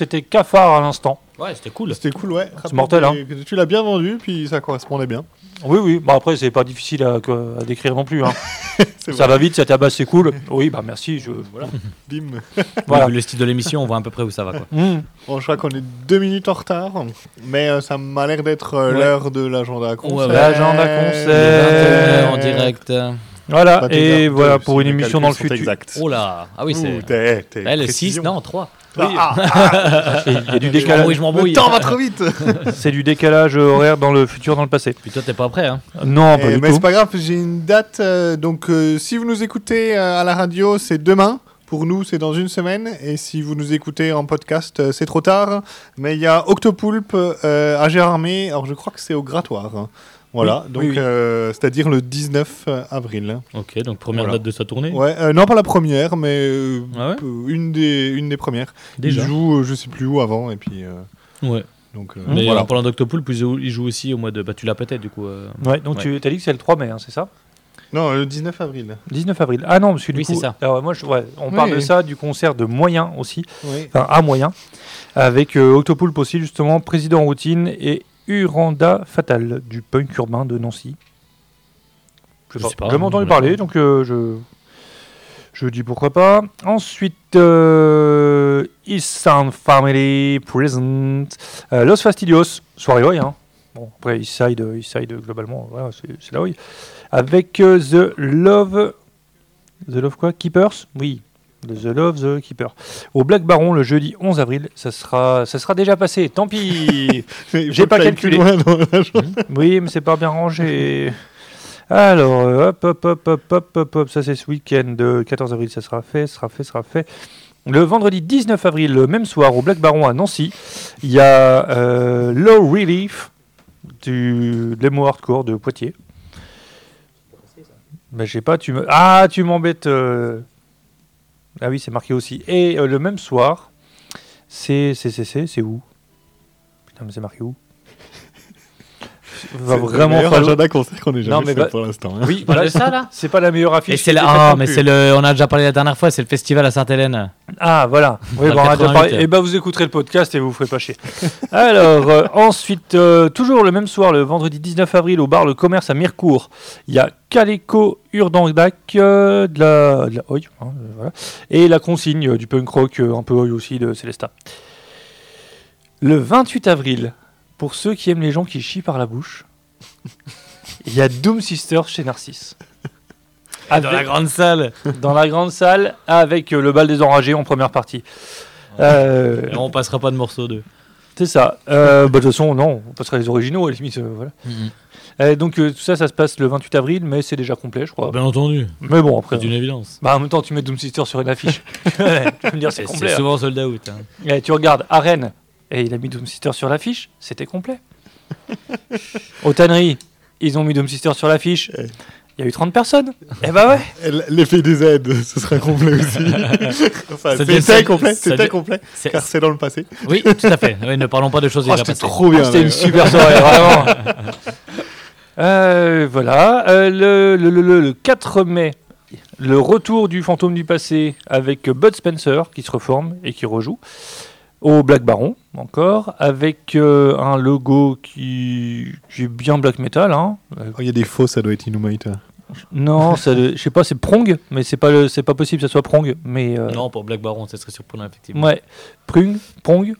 c'était cafard à l'instant. Ouais, c'était cool. C'était cool, ouais. C'est mortel, hein. Tu l'as bien vendu, puis ça correspondait bien. Oui, oui. Bon, après, c'est pas difficile à, à décrire non plus. hein. (laughs) Ça vrai. va vite, ça tabasse, c'est cool. Oui, bah merci. Je... Voilà. Bim. Voilà. (laughs) Le style de l'émission, on voit à peu près où ça va. Quoi. Mmh. Bon, je crois qu'on est deux minutes en retard, mais euh, ça m'a l'air d'être euh, Ouais. l'heure de l'agenda concert. ouais. L'agenda concert. en direct. Voilà, 21, et voilà pour une émission dans le futur. exacts. Oh là Ah oui, c'est. Ouh, t'es- t'es Eh, le 6, précision. non, 3. Oui. Ah, (laughs) Il y a du décalage. m'embrouille, je m'embrouille. le temps va trop vite (laughs) C'est du décalage horaire dans le futur, dans le passé. Puis toi, t'es pas prêt, hein Non, pas Eh, du mais tout. c'est pas grave, j'ai une date. euh, donc, euh, si vous nous écoutez euh, à la radio, c'est demain. Pour nous, c'est dans une semaine. Et si vous nous écoutez en podcast, euh, c'est trop tard. Mais il y a Octopoulpe euh, à Gérardmer. Alors, je crois que c'est au Grattoir. Voilà, Oui, donc oui, oui. euh, c'est-à-dire le 19 avril. Ok, donc première Voilà. date de sa tournée. Ouais, euh, non pas la première, mais euh, Ah ouais une des une des premières. Déjà. Il joue, euh, je sais plus où avant, et puis euh, Ouais. donc euh, Mais voilà. en parlant d'Octopool, puis il joue aussi au mois de. Bah, tu l'as peut-être, du coup. euh. Ouais, donc Ouais. tu as dit que c'est le 3 mai, hein, c'est ça? Non, le 19 avril. 19 avril. Ah non, parce que du Oui, coup, ça. alors, moi, je- ouais, on Oui. parle de ça, du concert de moyen aussi, Oui. enfin à moyen, avec euh, Octopoulpe aussi, justement, président routine et Uranda Fatal du punk urbain de Nancy. Je Je sais pas. jamais entendu parler, donc euh, je, je dis pourquoi pas. Ensuite, euh, Sound Family Present, euh, Los Fastidios, soirée Oi, hein. Bon, après, East Side, euh, globalement, voilà, c'est c'est la Oi. Avec euh, The Love. The Love quoi? Keepers? Oui. The Love The Keeper. Au Black Baron le jeudi 11 avril, ça sera, ça sera déjà passé. Tant pis. (laughs) J'ai pas calculé. (laughs) oui, mais c'est pas bien rangé. Alors, hop, hop, hop, hop, hop, hop, hop, ça c'est ce week-end, de 14 avril, ça sera fait, sera fait, sera fait. Le vendredi 19 avril, le même soir, au Black Baron à Nancy, il y a euh, Low Relief du Demo Hardcore de Poitiers. Ben, je sais pas, tu me. Ah, tu m'embêtes. euh. Ah oui, c'est marqué aussi. Et euh, le même soir, c'est. C'est où? Putain, mais c'est marqué où? Va C'est le vraiment meilleur falloir- agenda concert qu'on ait jamais Non, mais fait va- pour l'instant. hein. Oui, Voilà ça, là c'est pas la meilleure affiche. Et c'est Ah, mais c'est le. On a déjà parlé la dernière fois, c'est le festival à Sainte-Hélène. Ah, voilà. Oui, bon, on a le déjà 88. parlé. Eh ben, vous écouterez le podcast et vous vous ferez pas chier. (laughs) Alors, euh, ensuite, euh, toujours le même soir, le vendredi 19 avril, au bar Le Commerce à Mirecourt, il y a Caleco Urdandac, euh, de la, de la Oi, hein, euh, voilà, et la consigne euh, du punk rock, euh, un peu Oi aussi, de Célesta. Le 28 avril, pour ceux qui aiment les gens qui chient par la bouche, (laughs) il y a Doom Sister chez Narcisse. Ah, dans la grande salle. dans la grande salle avec euh, le bal des enragés en première partie. Euh, Et on passera pas de morceau de. c'est ça. Euh, bah, de toute façon, non, on passera les originaux, à la limite, euh, voilà. Euh, donc euh, tout ça, ça se passe le 28 avril, mais c'est déjà complet, je crois. Bien entendu. Mais bon, après. C'est une évidence. Bah, en même temps, tu mets Doom Sister sur une affiche. (laughs) Tu peux me dire, c'est C'est complet. c'est hein. souvent sold out. hein. Et tu regardes à Rennes, et il a mis Doom Sister sur l'affiche, c'était complet. (laughs) Aux tanneries, ils ont mis Doom Sister sur l'affiche. Eh. Il y a eu 30 personnes. Eh bah ouais. (laughs) L'effet des aides, ce sera complet aussi. (laughs) enfin, c'était complet, c'était complet, car c'est dans le passé. Oui, tout à fait. Oui, ne parlons pas de choses Oh, déjà c'était trop bien. C'était ouais. une super soirée, vraiment. Euh, voilà. Euh, le, le- le- le- le 4 mai, le retour du fantôme du passé avec Bud Spencer qui se reforme et qui rejoue. Au Black Baron, encore, avec euh, un logo qui, qui est bien black metal. Hein. Oh, Il y a des faux, ça doit être Inumite. non, (laughs) je sais pas, c'est Prong, mais c'est pas, le- c'est pas possible que ça soit Prong. Mais, euh, Non, pour Black Baron, ça serait surprenant, effectivement. Ouais, Prung, Prong, ouais,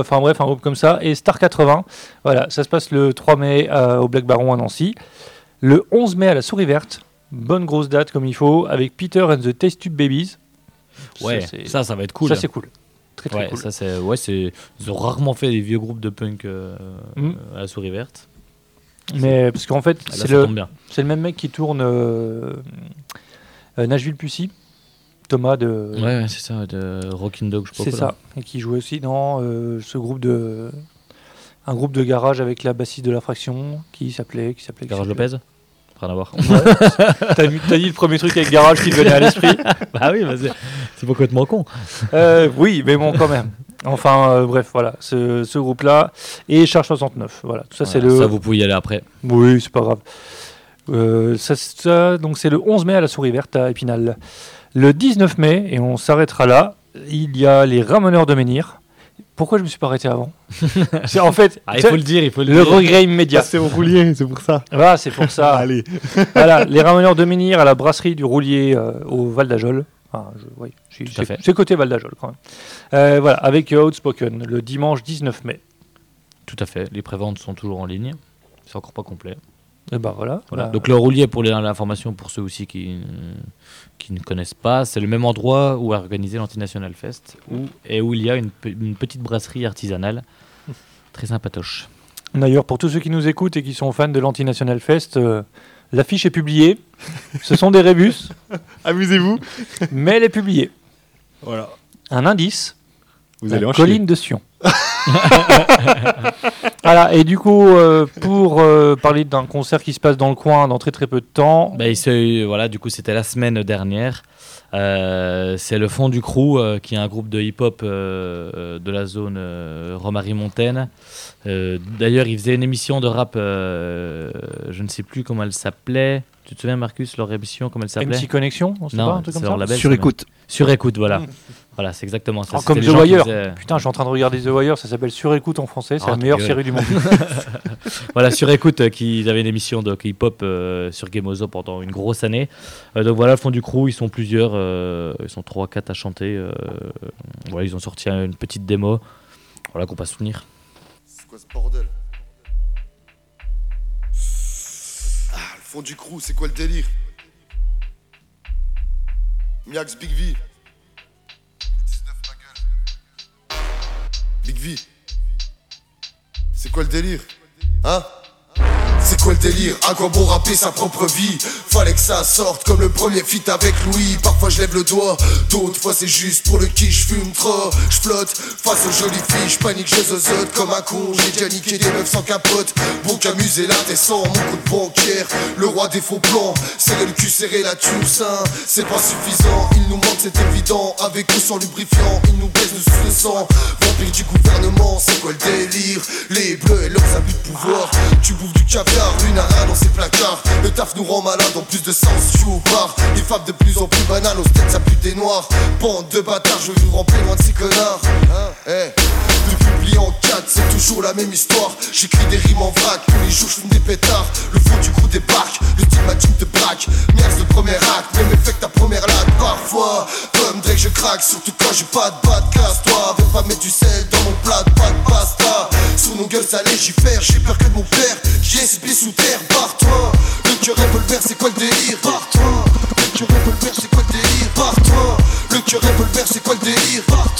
enfin bref, un groupe comme ça. Et Star 80, voilà, ça se passe le 3 mai euh, au Black Baron à Nancy. Le 11 mai à la Souris Verte, bonne grosse date comme il faut, avec Peter and the Taste Tube Babies. Ouais, ça, ça va être cool. Ça c'est cool. Très très Ouais, cool. ça c'est ouais, c'est ils ont rarement fait des vieux groupes de punk euh, Mm. à la souris verte. Mais parce qu'en fait, Ah, Là, c'est le, c'est le même mec qui tourne euh, euh, Nashville Pussy, Thomas de. Ouais, ouais, c'est ça, de Rockin' Dog, je sais pas c'est quoi, ça. Et qui jouait aussi dans euh, ce groupe de. Un groupe de garage avec la bassiste de la fraction qui s'appelait. Qui s'appelait. Garage qui s'appelait- Lopez Rien à voir. (laughs) T'as dit le premier truc avec garage qui te venait à l'esprit (laughs) bah oui, bah c'est complètement con. Euh, Oui, mais bon, quand même. Enfin, euh, bref, voilà, ce, ce groupe-là. Et Charge 69, voilà. Tout ça, c'est le. Ça, vous pouvez y aller après. Oui, c'est pas grave. Euh, ça, ça, donc, c'est le 11 mai à la Souris Verte à Épinal. Le 19 mai, et on s'arrêtera là, il y a les Ramoneurs de Menhir pourquoi je me suis pas arrêté avant (laughs) C'est en fait Ah, il faut le dire, il faut le, le dire. regret immédiat. Ah, c'est au roulier, c'est pour ça. Voilà, c'est pour ça. (laughs) Allez. (laughs) voilà, les ramoneurs de Menhir à la brasserie du Roulier euh, au Val d'Ajol. Enfin, je- oui, je- Tout à c'est fait. c'est côté Val d'Ajol quand même. Euh, voilà, avec euh, Outspoken le dimanche 19 mai. Tout à fait. Les préventes sont toujours en ligne. C'est encore pas complet. Et ben voilà. Voilà. Bah, Donc le roulier, pour l'information pour ceux aussi qui, qui ne connaissent pas, c'est le même endroit où est organisé l'Antinational Fest où, et où il y a une petite brasserie artisanale (laughs) très sympatoche. D'ailleurs, pour tous ceux qui nous écoutent et qui sont fans de l'Antinational Fest, euh, l'affiche est publiée. Ce sont des rébus, (laughs) Amusez-vous. mais elle est publiée. Voilà. Un indice, Vous la allez en colline de Sion. (laughs) voilà, et du coup, euh, pour euh, parler d'un concert qui se passe dans le coin dans très très peu de temps, Bah, il se- voilà, du coup, c'était la semaine dernière. Euh, c'est le Fond du Crew, euh, qui est un groupe de hip-hop de la zone euh, Romary-Montaine. Euh, D'ailleurs, ils faisaient une émission de rap, euh, je ne sais plus comment elle s'appelait. Tu te souviens, Marcus, leur émission, comment elle s'appelait? MC Connexion, on sait pas, Non, un truc c'est comme leur ça label. Sur écoute. Sur écoute, voilà. (laughs) Voilà, c'est exactement ça. Ah, comme The qui Wire. faisaient- Putain, je suis en train de regarder The Wire, ça s'appelle Sur écoute en français, c'est Ah, la ta meilleure gueule. série du monde. (laughs) (laughs) voilà, sur écoute, euh, qu'ils avaient une émission de hip-hop euh, sur Gameozo pendant une grosse année. Euh, donc voilà, le fond du crew, ils sont plusieurs, euh, ils sont 3-4 à chanter. euh, voilà, ils ont sorti une petite démo. Voilà, qu'on passe souvenir. C'est quoi ce bordel? Ah, le fond du crew, c'est quoi le délire? Miax Big V. C'est quoi le délire Hein? C'est quoi le délire? À quoi bon rapper sa propre vie. Fallait que ça sorte comme le premier feat avec Louis. Parfois je lève le doigt, d'autres fois c'est juste pour le kiff. Je fume trop, je flotte face aux jolies filles. Je panique, je zozote comme un con. J'ai déjà des meufs sans capote. Bon qu'amuser l'indécent, mon coup de banquière Le roi des faux plans, serrer le cul, serrer la Toussaint. C'est pas suffisant, il nous manque c'est évident. Avec ou sans lubrifiant, il nous baisse de sous le sang. Vampire du gouvernement, c'est quoi le délire? Les bleus et leurs abus de pouvoir. Tu bouffes du une arra dans ses placards. Le taf nous rend malade en plus de sens, tu au bar. Les fables de plus en plus banales, aux têtes ça pue des noirs. Bande de bâtards, je veux vous remplir loin de ces connards. Hein, eh. Depuis plié en 4, c'est toujours la même histoire. J'écris des rimes en vrac, tous les jours je fume des pétards. Le fond du coup débarque, le type ma team te braque. Merde le premier acte, même effet que ta première latte. Parfois, comme Drake je craque, surtout quand j'ai pas de bas de classe Toi, veux pas mettre du sel dans mon plat, pas de pasta. Sous nos gueules salées, j'y faire, j'ai peur que de mon père Qui est pieds sous terre, barre-toi Le cœur revolver, c'est quoi le délire Barre-toi Le cœur revolver, c'est quoi le délire Barre-toi Le cœur revolver, c'est quoi le délire Barre-toi Le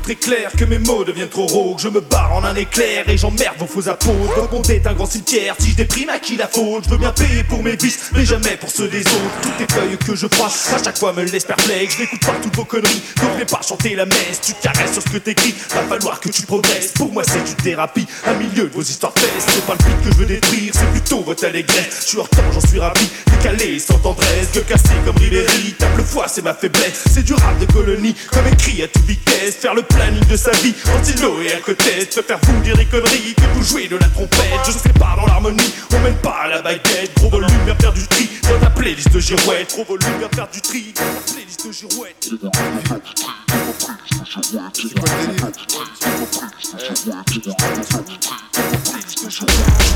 très claire, que mes mots deviennent trop rauques. Je me barre en un éclair et j'emmerde vos faux apôtres. Monde est un grand cimetière, si je déprime à qui la faute? Je veux bien payer pour mes vices, mais jamais pour ceux des autres. Toutes les feuilles que je froisse, à chaque fois me laissent perplexe. Je n'écoute pas toutes vos conneries, ne venez pas chanter la messe. Tu caresses sur ce que t'écris, va falloir que tu progresses. Pour moi, c'est une thérapie, un milieu de vos histoires fesses. C'est pas le beat que je veux détruire, c'est plutôt votre allégresse. Je suis hors temps, j'en suis ravi, décalé, sans tendresse. Que cassé comme Ribéry, tape le c'est ma faiblesse. C'est du rap de colonie, comme écrit à toute vitesse. Faire le planning de sa vie, en stylo et alcotest. Peut faire vous dire des conneries, que vous jouez de la trompette. Je sais pas dans l'harmonie, on mène pas à la baguette. Gros volume, viens faire du tri dans ta playlist de girouette. Gros volume, viens faire du tri dans ta playlist de girouette.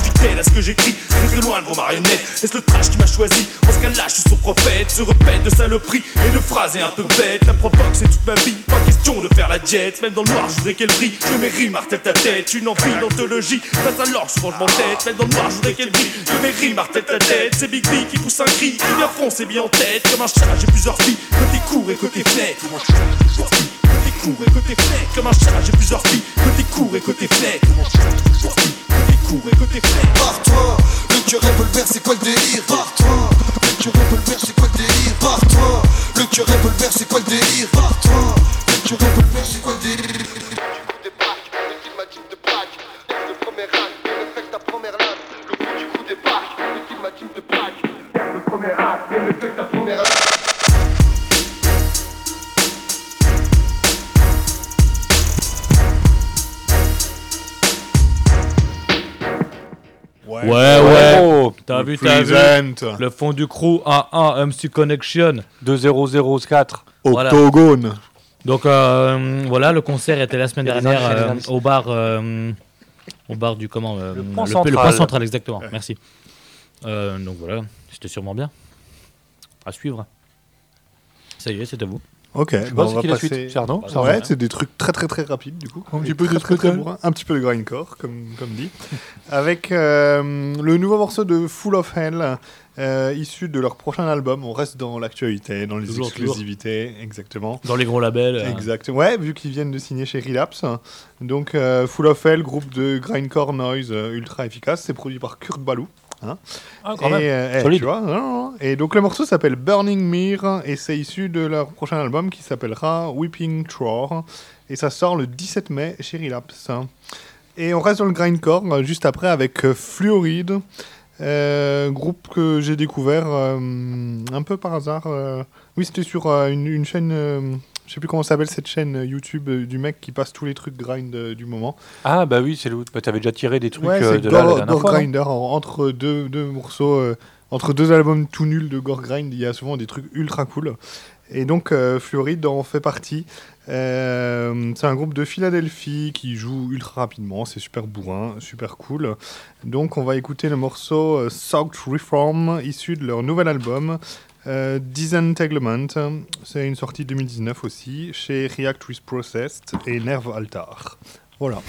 Fidèle à ce que j'écris, très loin de vos marionnettes. Est-ce le trash qui m'a choisi En ce cas-là, je suis son prophète. Se répète de saloperies et de phrases et un peu bêtes. La provoque, c'est toute ma vie. Pas question de faire la jet. Même dans le noir, je voudrais qu'elle brille. Je mes rimes martèlent ta tête. Une envie d'anthologie. Face à souvent je m'entête. Même dans le noir, je voudrais qu'elle brille. Je mes rimes martèlent ta tête. C'est Big B qui pousse un cri. Qui vient foncer bien en tête. Comme un chat, j'ai plusieurs vies. Côté court et côté fenêtre. Côté court et côté fenêtre. Comme un chat, j'ai plusieurs vies. Côté court et côté fenêtre. Court et côté fenêtre. Barre-toi, le cœur revolver, c'est quoi le délire? Barre-toi, le cœur revolver, c'est quoi le délire? Barre-toi, le cœur revolver, c'est quoi le délire? Barre-toi, le cœur revolver, c'est quoi le délire Le premier acte, et le fait que ta première Ouais, ouais. Oh, T'as vu, t'as vu. Le fond du crew 1-1 MC Connection. 2004. Voilà. Donc euh, voilà, le concert était la semaine dernière euh, au bar, euh, au bar du comment euh, Le point le, central. point central exactement. Merci. Euh, donc voilà, c'était sûrement bien. À suivre. Ça y est, c'est à vous. Ok, Je bah, on va passer. suite. C'est Arnaud C'est Ouais, c'est des trucs très très très rapides du coup. Un Et petit peu très, de très, très spectacle. bourrin. Un petit peu de grindcore, comme, comme dit. Avec euh, le nouveau morceau de Full of Hell, euh, issu de leur prochain album. On reste dans l'actualité, dans les Toujours, exclusivités, exactement. Dans les gros labels. euh, Exactement. Ouais, vu qu'ils viennent de signer chez Relapse. Donc, euh, Full of Hell, groupe de grindcore noise euh, ultra efficace. C'est produit par Kurt Ballou. Ah, quand Et, même. euh, eh, Solide. tu vois, non, non. et donc le morceau s'appelle Burning Mirror et c'est issu de leur prochain album qui s'appellera Weeping Troll et ça sort le 17 mai chez Relapse. Et on reste dans le grindcore juste après avec euh, Fluoride, euh, groupe que j'ai découvert euh, un peu par hasard. euh, oui, c'était sur une, une chaîne, je sais plus comment s'appelle cette chaîne YouTube du mec qui passe tous les trucs grind du moment. Ah, bah oui, c'est le. Bah, T'avais déjà tiré des trucs Ouais, de là la Gore, dernière fois. Grinder. En- entre deux, deux morceaux, entre deux albums tout nuls de Gore Grind, il y a souvent des trucs ultra cool. Et donc, euh, Floride en fait partie. Euh, c'est un groupe de Philadelphie qui joue ultra rapidement. C'est super bourrin, super cool. Donc, on va écouter le morceau euh, Soaked Reform, issu de leur nouvel album. Euh, Disentanglement, c'est une sortie 2019 aussi, chez React with Processed et Nerve Altar. Voilà.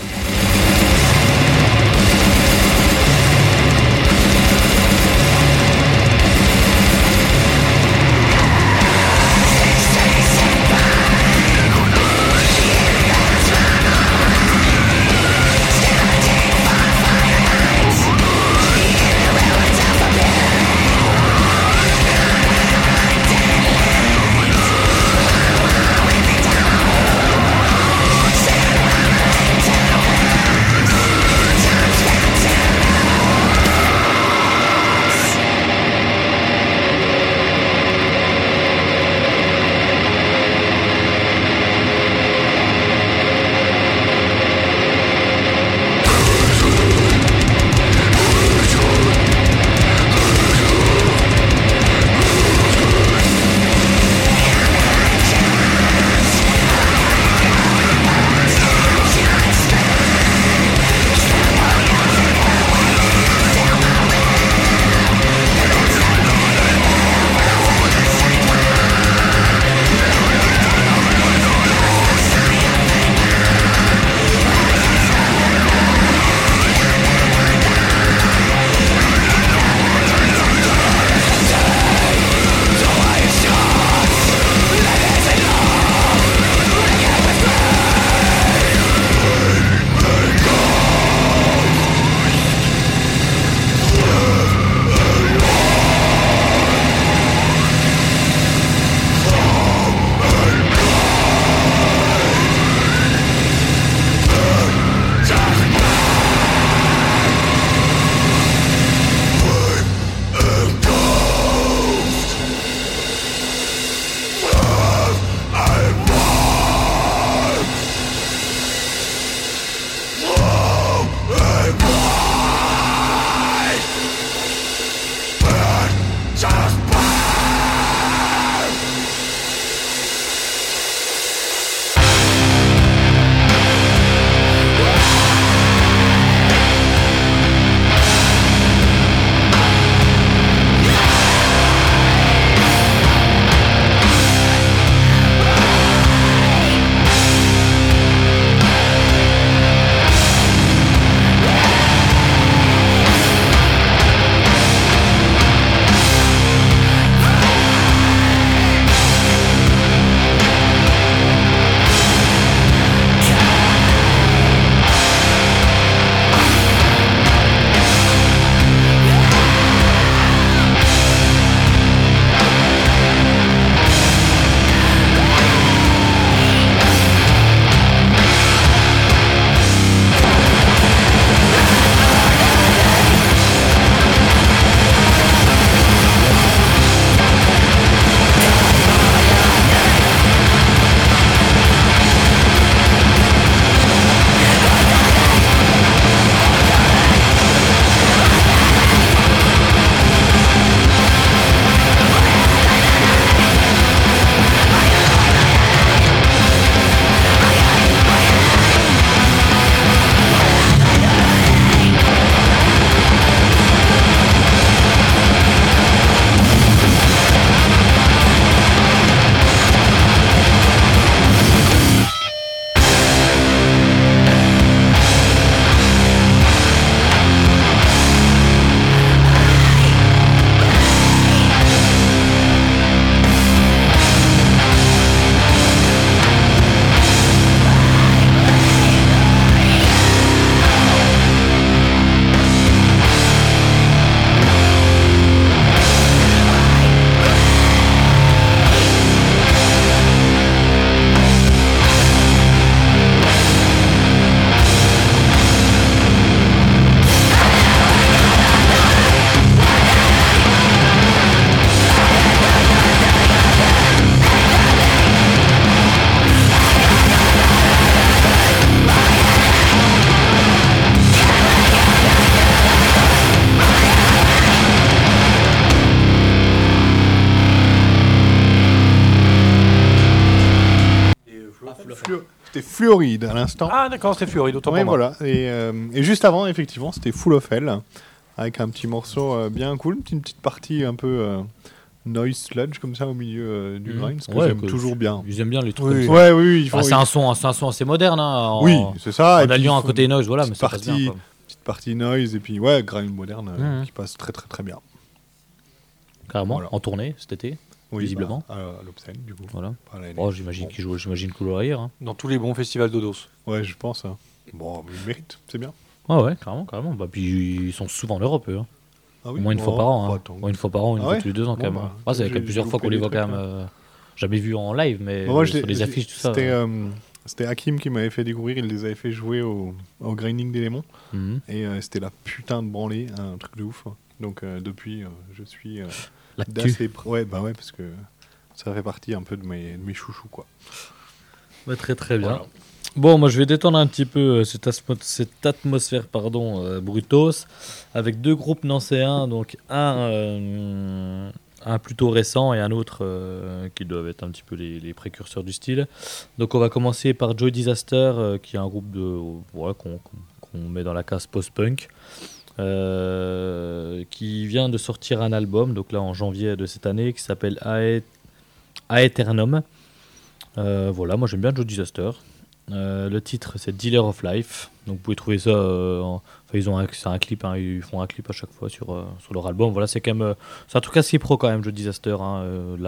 Fluoride à l'instant. Ah, d'accord, c'est Fury, d'autant Ouais, pour moi. voilà. Et, euh, et juste avant, effectivement, c'était Full of Hell, avec un petit morceau euh, bien cool, une petite, une petite partie un peu euh, noise sludge comme ça au milieu euh, du Mhm. grind, ce que Ouais, j'aime toujours bien. Ils aiment bien les trucs Oui, comme ça. ouais, oui, oui, font Ah, c'est un son, c'est un son assez moderne. Hein, en, Oui, c'est ça. en alliant un côté noise, voilà, mais petite ça passe bien. partie- quoi. Petite partie noise et puis ouais, grind moderne euh, Mhm. qui passe très très très bien. Carrément, Voilà. en tournée cet été. Oui, Visiblement. bah, à, l'Obscène, du coup. Voilà. Oh, j'imagine Bon. qu'il joue, j'imagine qu'il doit rire. Hein. Dans tous les bons festivals d'Odos. Ouais, je pense. hein. Bon, il mérite, c'est bien. Ouais, ouais, carrément, carrément. Bah, puis ils sont souvent en Europe, eux. hein. Ah Au moins une fois Oh, par an. hein. Au moins une fois par an, une Ah fois ouais tous les deux ans, Bon, quand même. bah, Ah, c'est plusieurs fois qu'on les des voit quand même. euh, jamais vu en live, mais Moi, euh, je sur les j'ai- affiches, tout ça. C'était euh, c'était Hakim qui m'avait fait découvrir, il les avait fait jouer au, au grinding d'éléments. Mhm. Et euh, c'était la putain de branlée, un truc de ouf. Donc euh, depuis, euh, je suis euh, L'actu. Ouais, bah ouais, parce que ça fait partie un peu de mes, de mes chouchous, quoi. Ouais, très très bien. Voilà. Bon, moi je vais détendre un petit peu euh, cette, asmo- cette atmosphère pardon, euh, Brutos avec deux groupes nancéens, donc un, euh, un plutôt récent et un autre euh, qui doivent être un petit peu les, les précurseurs du style. Donc on va commencer par Joy Disaster, euh, qui est un groupe de voilà, qu'on qu'on- qu'on met dans la case post-punk. Euh, qui vient de sortir un album, donc là en janvier de cette année, qui s'appelle Aet- Aeternum. Euh, voilà, moi j'aime bien Joe Disaster. Euh, le titre c'est Dealer of Life. Donc vous pouvez trouver ça. en- Enfin, ils ont un, un clip, hein, ils font un clip à chaque fois sur, sur leur album. Voilà, c'est quand même. c'est un truc assez pro quand même, Joe Disaster. Hein,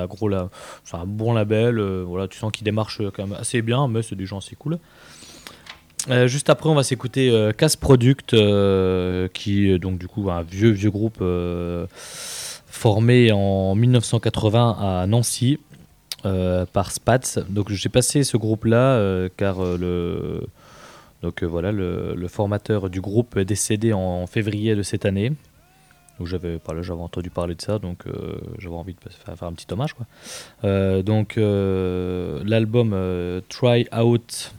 gros, la, c'est un bon label. voilà, tu sens qu'il démarche euh, quand même assez bien, mais c'est des gens assez cool. Euh, juste après, on va s'écouter euh, Casse Product, euh, qui est donc du coup un vieux vieux groupe euh, formé en 1980 à Nancy euh, par Spats. Donc j'ai passé ce groupe-là euh, car euh, le donc euh, voilà le, formateur du groupe est décédé en février de cette année. Donc j'avais j'avais entendu parler de ça, donc euh, j'avais envie de faire, faire un petit hommage quoi. Euh, donc euh, l'album euh, Try Out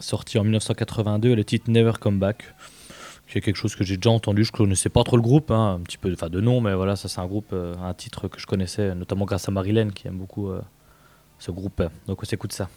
sorti en 1982 et le titre Never Come Back. C'est quelque chose que j'ai déjà entendu, je connaissais pas trop le groupe, hein, un petit peu de nom, mais voilà, ça c'est un groupe, euh, un titre que je connaissais, notamment grâce à Marilyn qui aime beaucoup euh, ce groupe. Donc on s'écoute ça.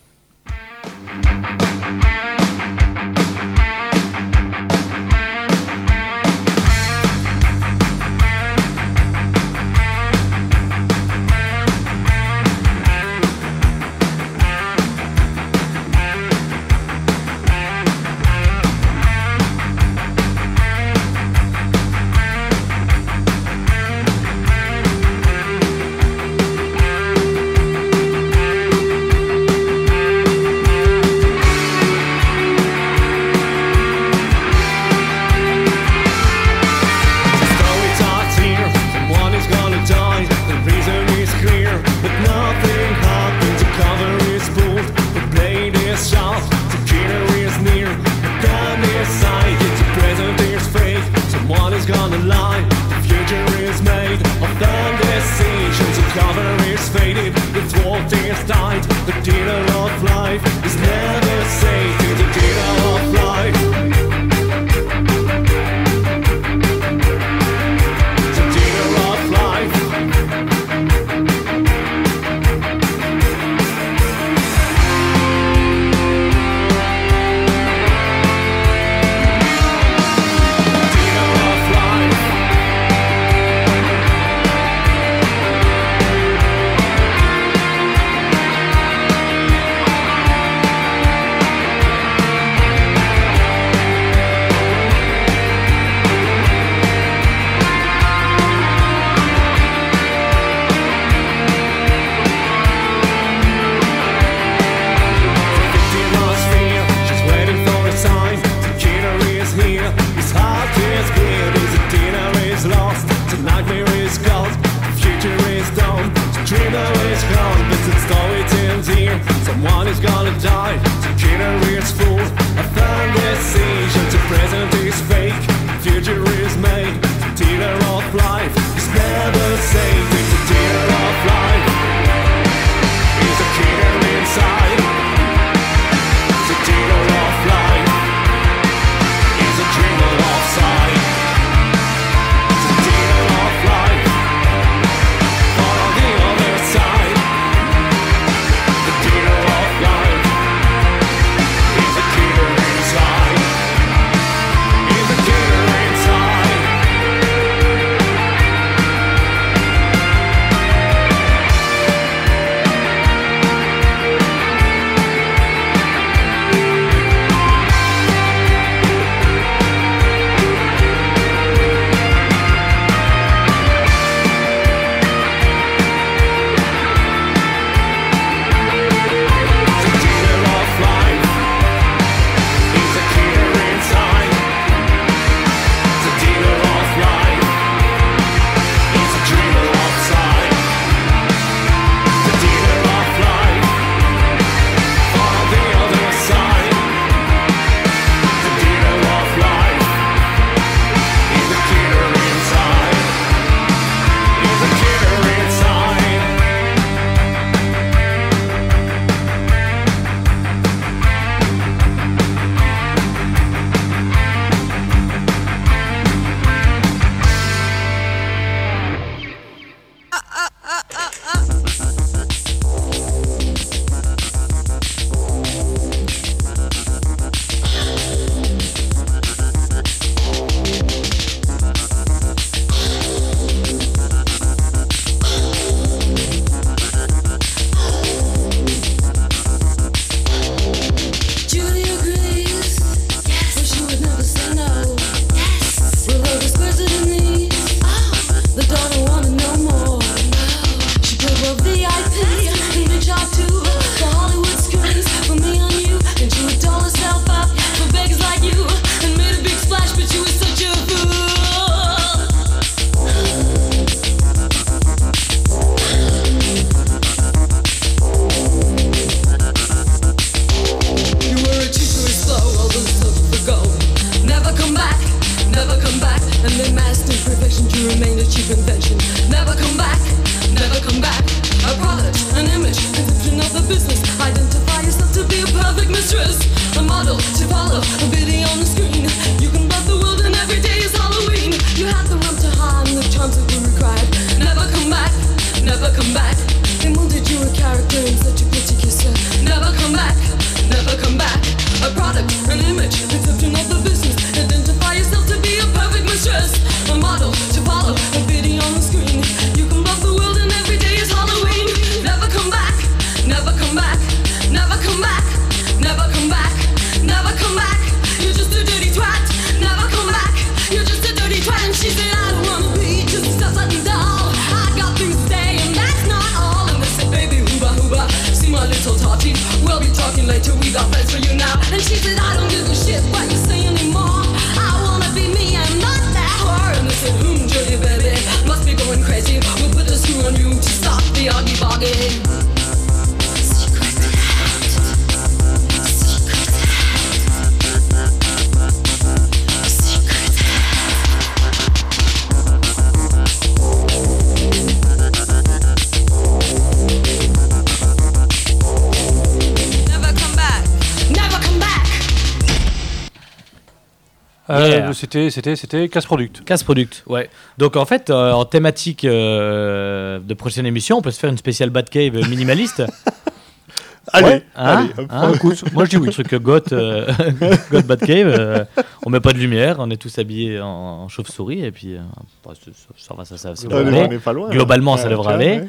C'était, c'était, c'était Casse Product. Casse Product, ouais. Donc en fait, euh, en thématique euh, de prochaine émission, on peut se faire une spéciale Batcave minimaliste. (laughs) Allez, Ouais, hein, allez, hein. Écoute, moi je dis Un oui. truc goth, euh, (laughs) goth Batcave. euh, on met pas de lumière, on est tous habillés en, en chauve-souris et puis euh, bah, ça, va, ça, ça, ça devrait aller. Globalement, ça devrait aller.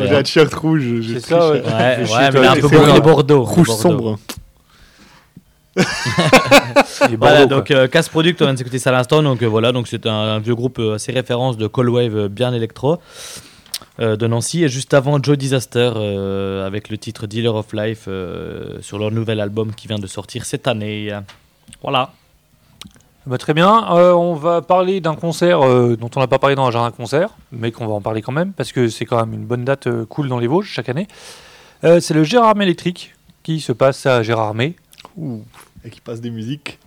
J'ai un t-shirt rouge. j'ai C'est ça, ouais. Ouais, mais un peu bordeaux. Rouge bordeaux. sombre. (laughs) Voilà, donc euh, Casse Product, on vient de s'écouter ça à l'instant. Donc euh, voilà, donc c'est un, un vieux groupe euh, assez référence de Call Wave euh, bien électro euh, de Nancy. Et juste avant, Joe Disaster euh, avec le titre Dealer of Life euh, sur leur nouvel album qui vient de sortir cette année. Voilà. Bah, très bien. Euh, on va parler d'un concert euh, dont on n'a pas parlé dans un jardin concert, mais qu'on va en parler quand même, parce que c'est quand même une bonne date euh, cool dans les Vosges chaque année. Euh, c'est le Gérardmer électrique qui se passe à Gérardmer. Ouh. Et qui passe des musiques.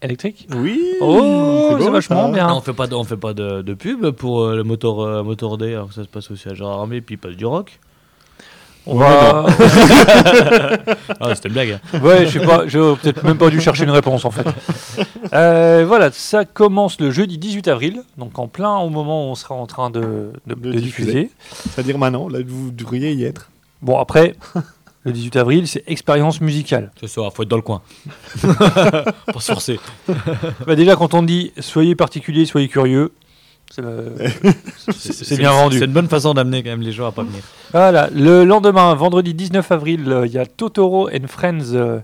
Électrique? Oui. Oh, c'est vachement ça. bien. Non, on fait pas de, on fait pas de, de pub pour euh, le motor, euh, motor D, alors que ça se passe aussi à Gérard Armé, puis il passe du rock. On va... (laughs) Ah, c'était une blague. hein. ouais, je sais pas, j'ai peut-être même pas dû chercher une réponse en fait. Euh, voilà, ça commence le jeudi 18 avril, donc en plein au moment où on sera en train de, de- De de diffuser. diffuser. C'est-à-dire maintenant, là, vous devriez y être. Bon, après, le 18 avril, c'est expérience musicale. Ce soir, faut être dans le coin. (laughs) pas se forcer. Bah, déjà, quand on dit soyez particulier, soyez curieux, c'est euh, c'est bien vendu. C'est une bonne façon d'amener quand même les gens à pas venir. Voilà, le lendemain, vendredi 19 avril, euh, il y a Totoro and Friends. euh,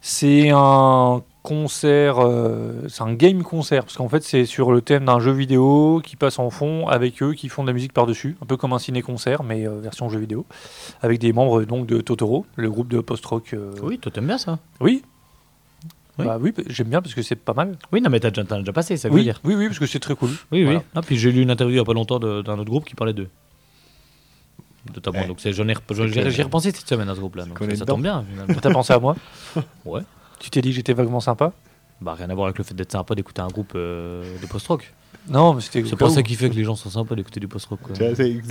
c'est un concert, euh, c'est un game concert, parce qu'en fait, c'est sur le thème d'un jeu vidéo qui passe en fond avec eux qui font de la musique par-dessus, un peu comme un ciné-concert, mais euh, version jeu vidéo, avec des membres donc de Totoro, le groupe de post-rock. euh, Oui, toi t'aimes bien ça. Oui. Oui. Bah oui, j'aime bien parce que c'est pas mal. Oui, non, mais t'as déjà, t'en as déjà passé, ça veut Oui, dire. oui, oui, parce que c'est très cool. Oui, Voilà. oui. Ah, puis j'ai lu une interview il y a pas longtemps de- d'un autre groupe qui parlait d'eux. Notamment, Ouais. donc c'est- j'en ai, rep- j'y ai, j'y ai repensé cette semaine à ce groupe-là. Donc ça dedans. tombe bien, finalement. T'as pensé à moi Ouais. Tu t'es dit que j'étais vaguement sympa Bah, rien à voir avec le fait d'être sympa d'écouter un groupe euh, de post-rock. Non, mais c'était. C'est pas ça qui fait que les gens sont sympas d'écouter du post-rock. quoi.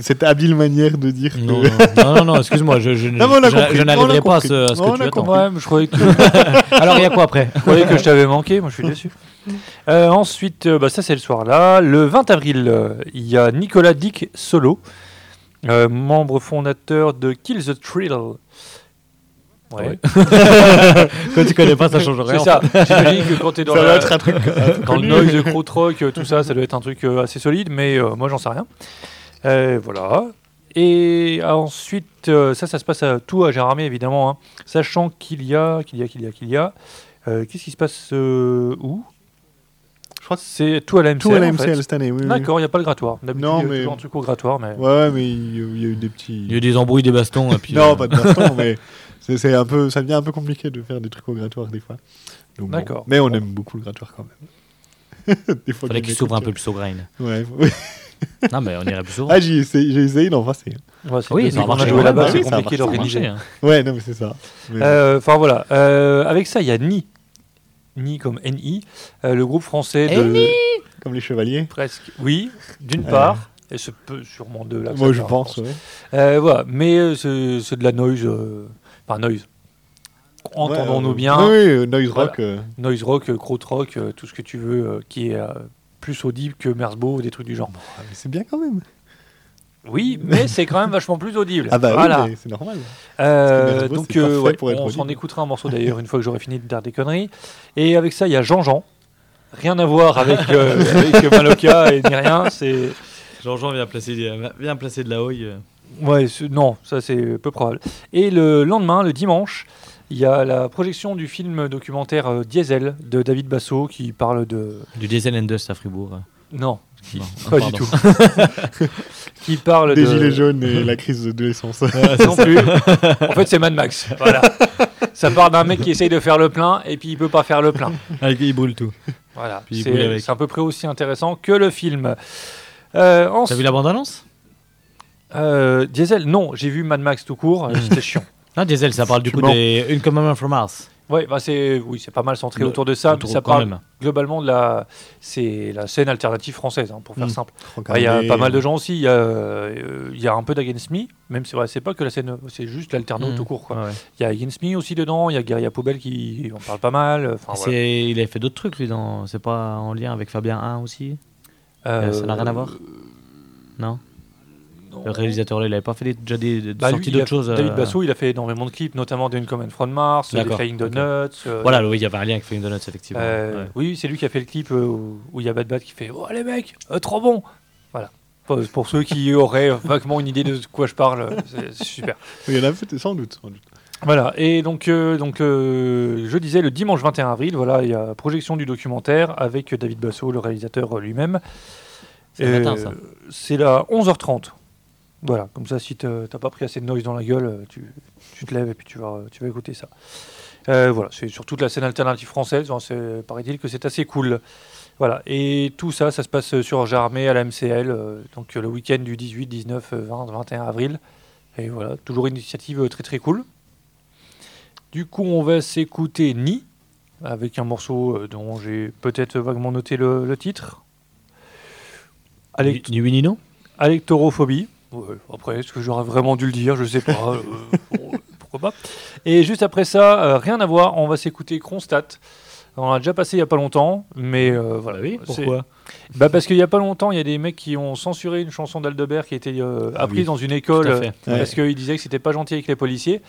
Cette habile manière de dire que. Non, non, non, non, non, excuse-moi, je, je, Non, je- compris, je n'arriverai pas à ce, à ce On que tu a attends. compris. Ouais, je croyais que, (laughs) Alors, il y a quoi après? Je croyais que je t'avais manqué. Moi, je suis déçu. Euh, ensuite, euh, bah, ça, c'est le soir-là. Le 20 avril, euh, il y a Nicolas Dick Solo, euh, membre fondateur de Kill the Thrill. Ouais, (laughs) Quand tu connais pas, ça change rien. c'est ça. J'imagine que quand t'es dans, Ça la- doit être un truc. dans le noise de krautrock, euh, tout ça, ça doit être un truc euh, assez solide, mais euh, moi, j'en sais rien. Euh, voilà. Et ensuite, euh, ça, ça se passe à tout à Gérardmer, évidemment, hein. sachant qu'il y a, qu'il y a, qu'il y a, qu'il y a. euh, Qu'est-ce qui se passe euh, où? Je crois que c'est tout à la MCL. Tout à la en fait. MCL cette année, oui. D'accord, il n'y a pas le grattoir. D'habitude, Non, il y a mais- toujours un truc au grattoir, mais. Ouais, mais il y a- il y a eu des petits. Il y a eu des embrouilles, des bastons. Et puis, Non, euh, pas de baston, (laughs) mais c'est c'est un peu, ça devient un peu compliqué de faire des trucs au grattoir des fois. Donc, bon. D'accord. Mais on aime beaucoup le grattoir quand même. (laughs) des fois, Fallait qu'il s'ouvre un peu plus au grain. (laughs) Ouais. oui. (laughs) Non, mais on irait plus souvent. Ah, j'ai essayé, j'ai essayé d'en passer. Ouais, c'est Oui, ça a marché, là-bas, Ah c'est compliqué marché, d'organiser. Marché, hein. Ouais, non, mais c'est ça. Euh, Enfin voilà. Euh, avec ça, il y a Ni. Ni comme NI, euh, le groupe français de. Comme les chevaliers. Presque. Oui, d'une Euh. part. Et ce peut sûrement de là. Moi, je pense. ouais. Euh, voilà, mais euh, c'est c'est de la noise. Euh, Enfin, noise. Entendons-nous Ouais, euh, bien. Oui, oui, euh, noise Voilà. rock. euh, Noise rock, euh, krautrock, euh, tout ce que tu veux, euh, qui est euh, plus audible que Merzbow ou des trucs du genre. mais c'est bien quand même. Oui, mais c'est quand même vachement plus audible. Ah bah voilà. oui, c'est normal. Euh, Merzbow, donc c'est parfait euh, ouais, pour être on audible. s'en écoutera un morceau (laughs) d'ailleurs une fois que j'aurai fini de dire des conneries. Et avec ça, il y a Jean-Jean. Rien à voir avec, euh, (laughs) avec Maloka et ni rien. C'est Jean-Jean vient placer, vient placer de la houille. Ouais, non, ça c'est peu probable. Et le lendemain, le dimanche, il y a la projection du film documentaire euh, Diesel de David Basso qui parle de Du Diesel and Dust à Fribourg. non, Non, (laughs) pas pardon. du tout. (laughs) qui parle Des de gilets jaunes et la crise de l'essence. non plus. (laughs) en fait, c'est Mad Max. Voilà. Ça part d'un mec qui essaye de faire le plein et puis il peut pas faire le plein. Avec, il brûle tout. Voilà. Puis il brûle C'est avec. c'est à peu près aussi intéressant que le film. Euh, T'as ensuite- vu la bande-annonce? Euh, Diesel, non, j'ai vu Mad Max tout court, euh, c'était (laughs) chiant. Non, Diesel, ça parle du coup mens. des Une Commandment from Mars. Ouais, bah c'est oui, c'est pas mal centré Le- autour de ça. mais ça parle même. globalement de la, c'est la scène alternative française, hein, pour faire Mm. simple. Bah, Il y a pas mal de euh, gens aussi. Il y a, euh, il y a un peu d'Against Me, même c'est vrai, c'est pas que la scène, c'est juste l'alterno Mm. tout court. quoi. Ouais, ouais. Il y a Against Me aussi dedans. Il y a Guerilla Poubelle qui en parle pas mal. Voilà. Il avait fait d'autres trucs, lui. Dans... C'est pas en lien avec Fabien 1 aussi? Euh, Ça n'a rien à voir? Non? Non. Le réalisateur, là, il avait pas fait déjà des, des Bah, sorties il a- d'autres choses David euh, Basso, il a fait énormément de clips, notamment d'une Command from Mars, des Flying. Donuts. euh, Voilà, oui, il y avait un lien avec Flying Donuts, effectivement. Euh, ouais. Oui, c'est lui qui a fait le clip euh, où il y a Bad Bad qui fait Oh les mecs, euh, trop bon Voilà. Pour, pour ceux qui (laughs) auraient vaguement une idée de quoi je parle, euh, c'est super. Il y en a fait, sans doute. sans doute. Voilà, et donc, euh, donc euh, je disais le dimanche 21 avril, voilà, il y a projection du documentaire avec David Basso, le réalisateur euh, lui-même. C'est le matin, ça. C'est là 11h30. Voilà, comme ça, si t'as pas pris assez de noise dans la gueule, euh, tu, tu te lèves et puis tu vas, tu vas écouter ça. Euh, voilà, c'est sur toute la scène alternative française, hein, c'est- paraît-il que c'est assez cool. Voilà, et tout ça, ça se passe sur Jarmé à la MCL, euh, donc le week-end du 18, 19, euh, 20, 21 avril. Et voilà, toujours une initiative très très cool. Du coup, on va s'écouter Ni, avec un morceau dont j'ai peut-être vaguement noté le, le titre. Ni, ni oui ni non? Alectorophobie. Ouais, après, est-ce que j'aurais vraiment dû le dire? Je sais pas. euh, (laughs) pourquoi pas Et juste après ça, euh, rien à voir, on va s'écouter Kronstadt. On l'a déjà passé il y a pas longtemps, mais euh, voilà. oui, c'est- pourquoi? Bah Parce qu'il y a pas longtemps, il y a des mecs qui ont censuré une chanson d'Aldebert qui était euh, Ah apprise oui, dans une école tout à fait. euh, parce qu'il disait que c'était pas gentil avec les policiers.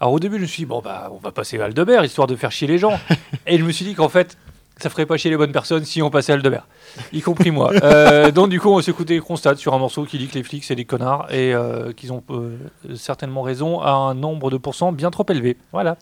Alors au début, je me suis dit, bon, bah, on va passer à Aldebert histoire de faire chier les gens. (laughs) Et je me suis dit qu'en fait, ça ferait pas chier les bonnes personnes si on passait à Aldebert, y compris moi. Euh, donc du coup, on s'est écouté Constat sur un morceau qui dit que les flics c'est des connards et euh, qu'ils ont euh, certainement raison à un nombre de pourcents bien trop élevé. Voilà.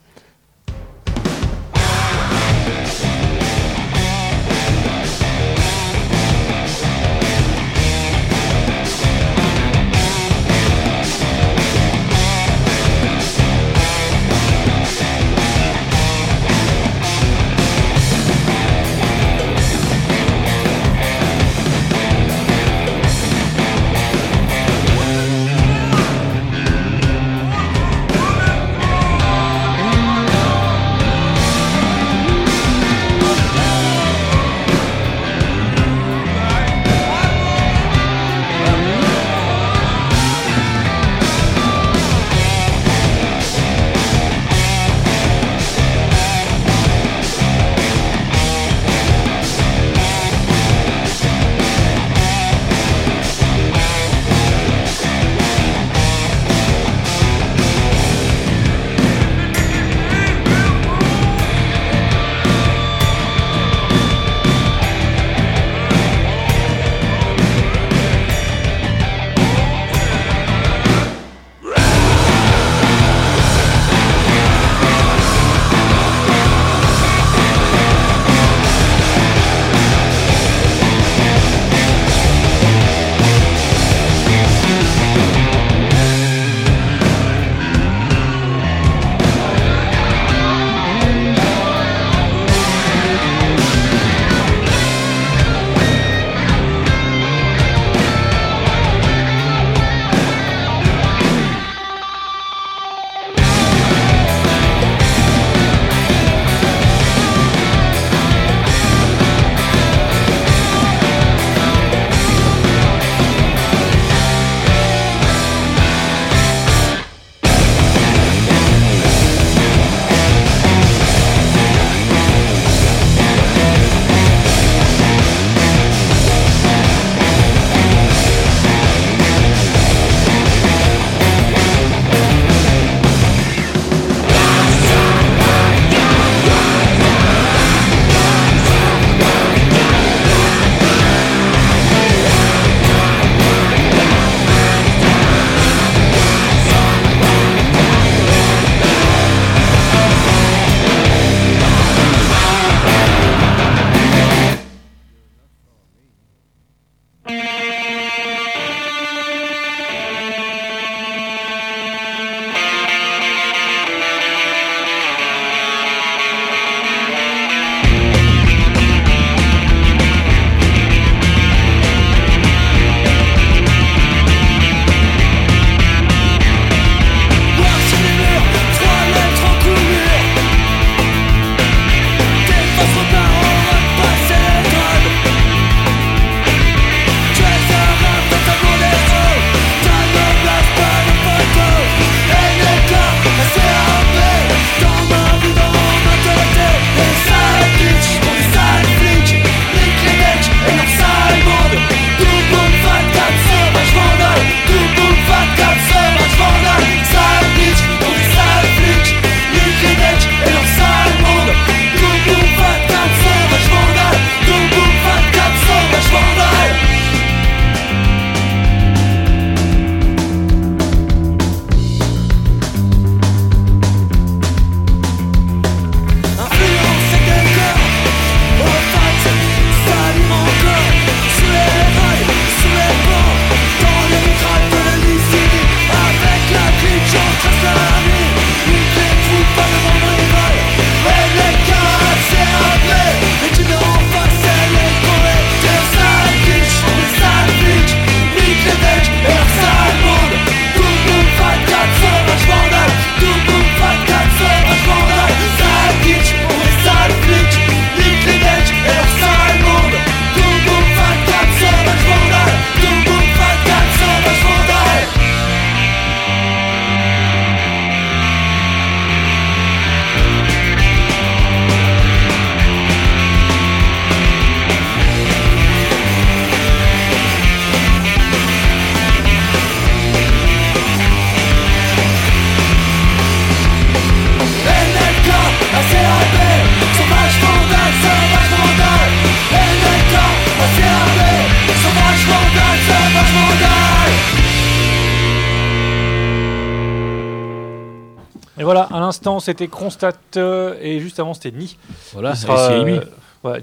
C'était Constat euh, et juste avant, c'était Ni. Voilà, qui et sera, c'est euh, lui.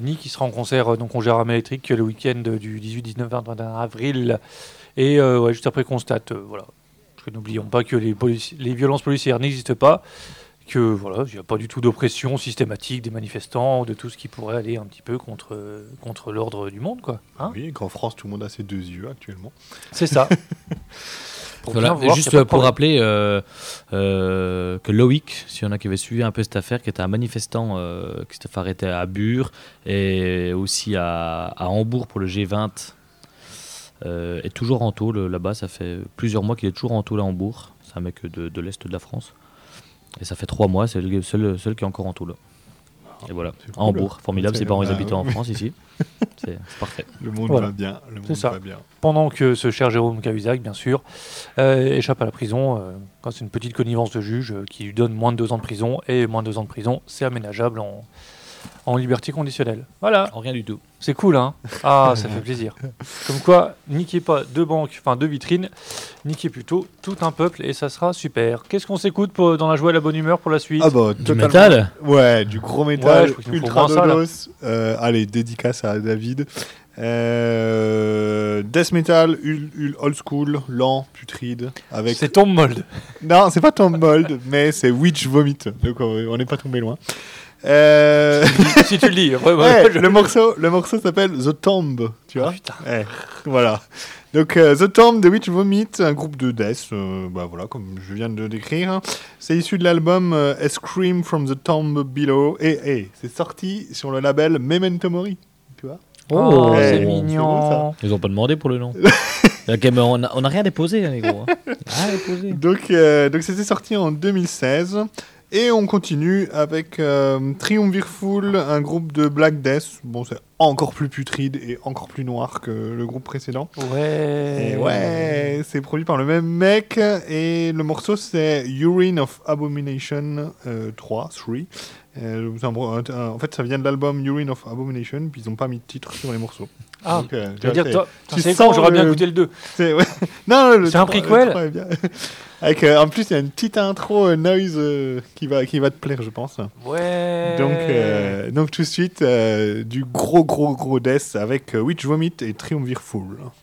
Ni qui sera en concert euh, donc on gère électrique le week-end du 18, 19, 20, 21 avril. Et euh, ouais, juste après Constat, euh, voilà. Parce que n'oublions pas que les, violences policières n'existent pas. Que voilà, il n'y a pas du tout d'oppression systématique des manifestants ou de tout ce qui pourrait aller un petit peu contre, contre l'ordre du monde, quoi. Hein Oui, qu'en France, tout le monde a ses deux yeux actuellement. C'est ça. (laughs) Pour Voilà, bien voir juste pour problème. rappeler euh, euh, que Loïc, s'il y en a qui avaient suivi un peu cette affaire, qui était un manifestant euh, qui s'était fait arrêter à Bure et aussi à, à Hambourg pour le G20, euh, est toujours en tôle là-bas. Ça fait plusieurs mois qu'il est toujours en tôle à Hambourg. C'est un mec de, de l'Est de la France. Et ça fait trois mois, c'est le seul, seul qui est encore en tôle. Et voilà, à cool. Hambourg, formidable, C'est- ses parents ils habitent en oui. France ici. (laughs) C'est parfait. Le monde Voilà. va bien. Le C'est monde ça. va bien. Pendant que ce cher Jérôme Cahuzac, bien sûr, euh, échappe à la prison, euh, quand c'est une petite connivence de juge euh, qui lui donne moins de deux ans de prison, et moins de deux ans de prison, c'est aménageable en, en liberté conditionnelle. Voilà, En rien du tout. c'est cool, hein Ah, (laughs) ça fait plaisir. Comme quoi, niquez pas deux banques, enfin deux vitrines, niquez plutôt tout un peuple, et ça sera super. Qu'est-ce qu'on s'écoute pour- dans la joie et la bonne humeur pour la suite? Ah bah, Du totalement. métal? Ouais, du gros Ouais, métal, je crois qu'il nous faut ultra ça, là. Euh, allez, dédicace à David. Euh, death metal, ul- ul- old school, lent, putride. Avec... C'est Tom Mold. Non, c'est pas Tom Mold, (laughs) mais c'est Witch Vomit. Donc on n'est pas tombé loin. Euh... si tu le dis. (laughs) Après, ouais, ouais, je- le morceau, le morceau s'appelle The Tomb, tu vois. Ah, putain. Ouais, voilà. Donc euh, The Tomb de Witch Vomit, un groupe de death, euh, bah voilà, comme je viens de le décrire. C'est issu de l'album A Scream from the Tomb Below, et, et c'est sorti sur le label Memento Mori. Oh, Ouais, c'est mignon. Ils ont pas demandé pour le nom. (laughs) Ok, mais on a, on a rien déposé, les gros. hein. Rien déposé. Donc, euh, donc c'était sorti en 2016. Et on continue avec euh, Triumvirful, un groupe de Black Death. Bon, c'est encore plus putride et encore plus noir que le groupe précédent. Ouais. Et ouais, c'est produit par le même mec. Et le morceau, c'est Urine of Abomination euh, 3, 3. Euh, en fait, ça vient de l'album Urine of Abomination, puis ils n'ont pas mis de titre sur les morceaux. Ah, Donc, euh, je veux dire, c'est- toi, tu c'est con, j'aurais bien écouté le 2. c'est ouais. (laughs) non, le C'est un prequel. (laughs) Avec, euh, en plus, il y a une petite intro euh, noise euh, qui, va, qui va te plaire, je pense. Ouais. Donc, euh, donc tout de suite, euh, du gros, gros, gros death avec euh, Witch Vomit et Triumvirful. Thank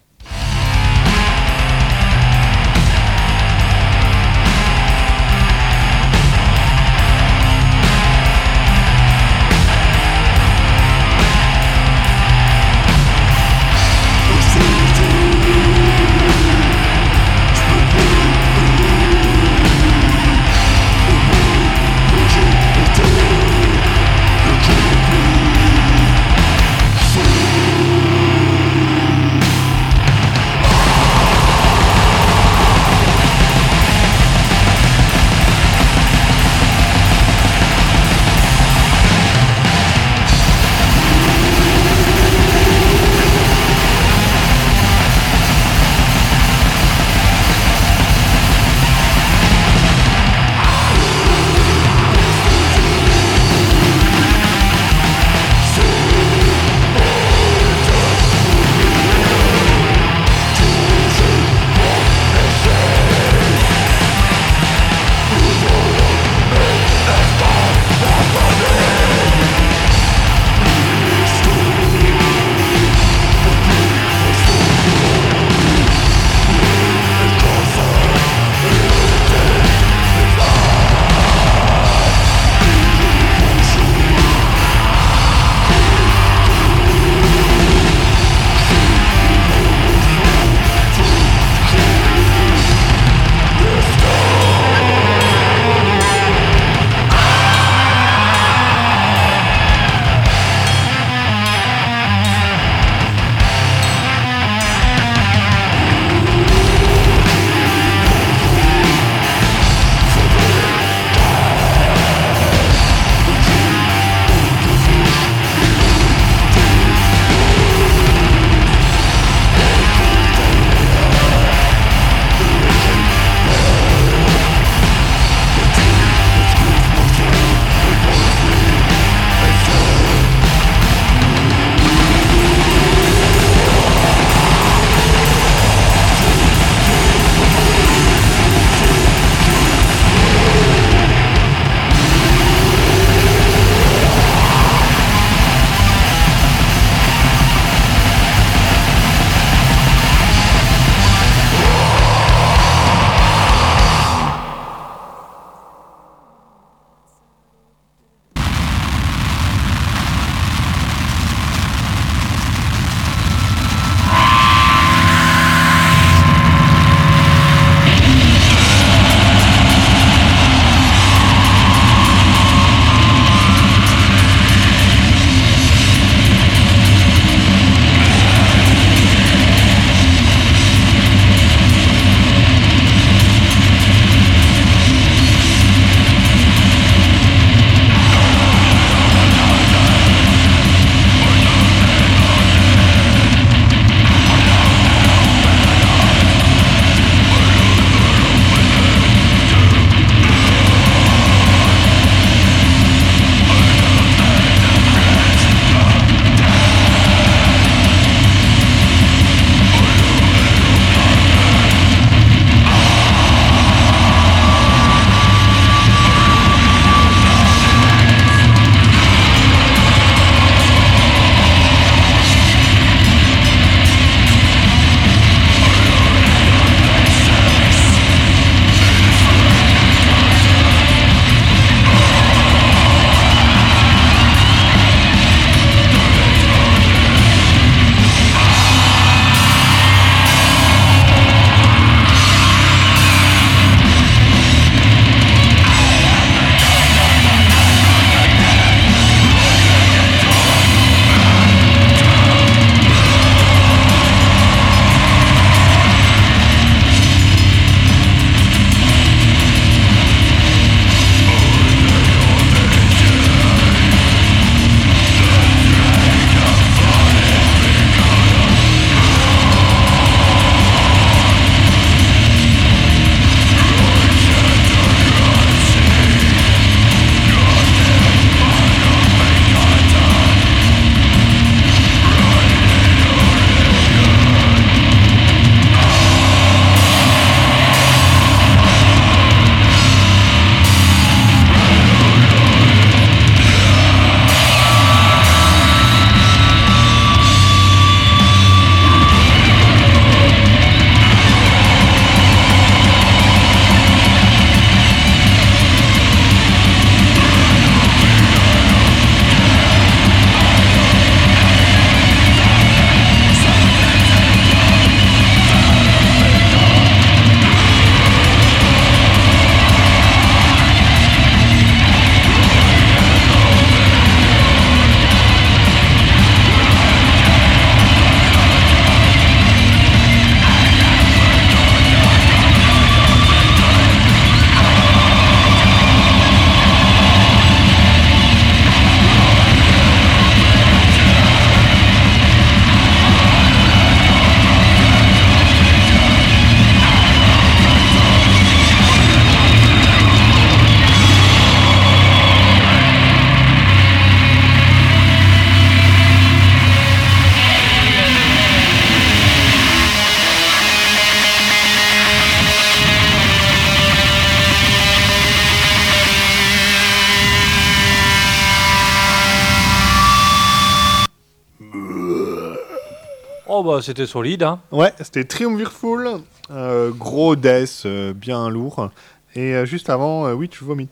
bah c'était solide, hein. Ouais, c'était Triumvirful, euh, gros death, euh, bien lourd. Et euh, juste avant, euh, Witch Vomit.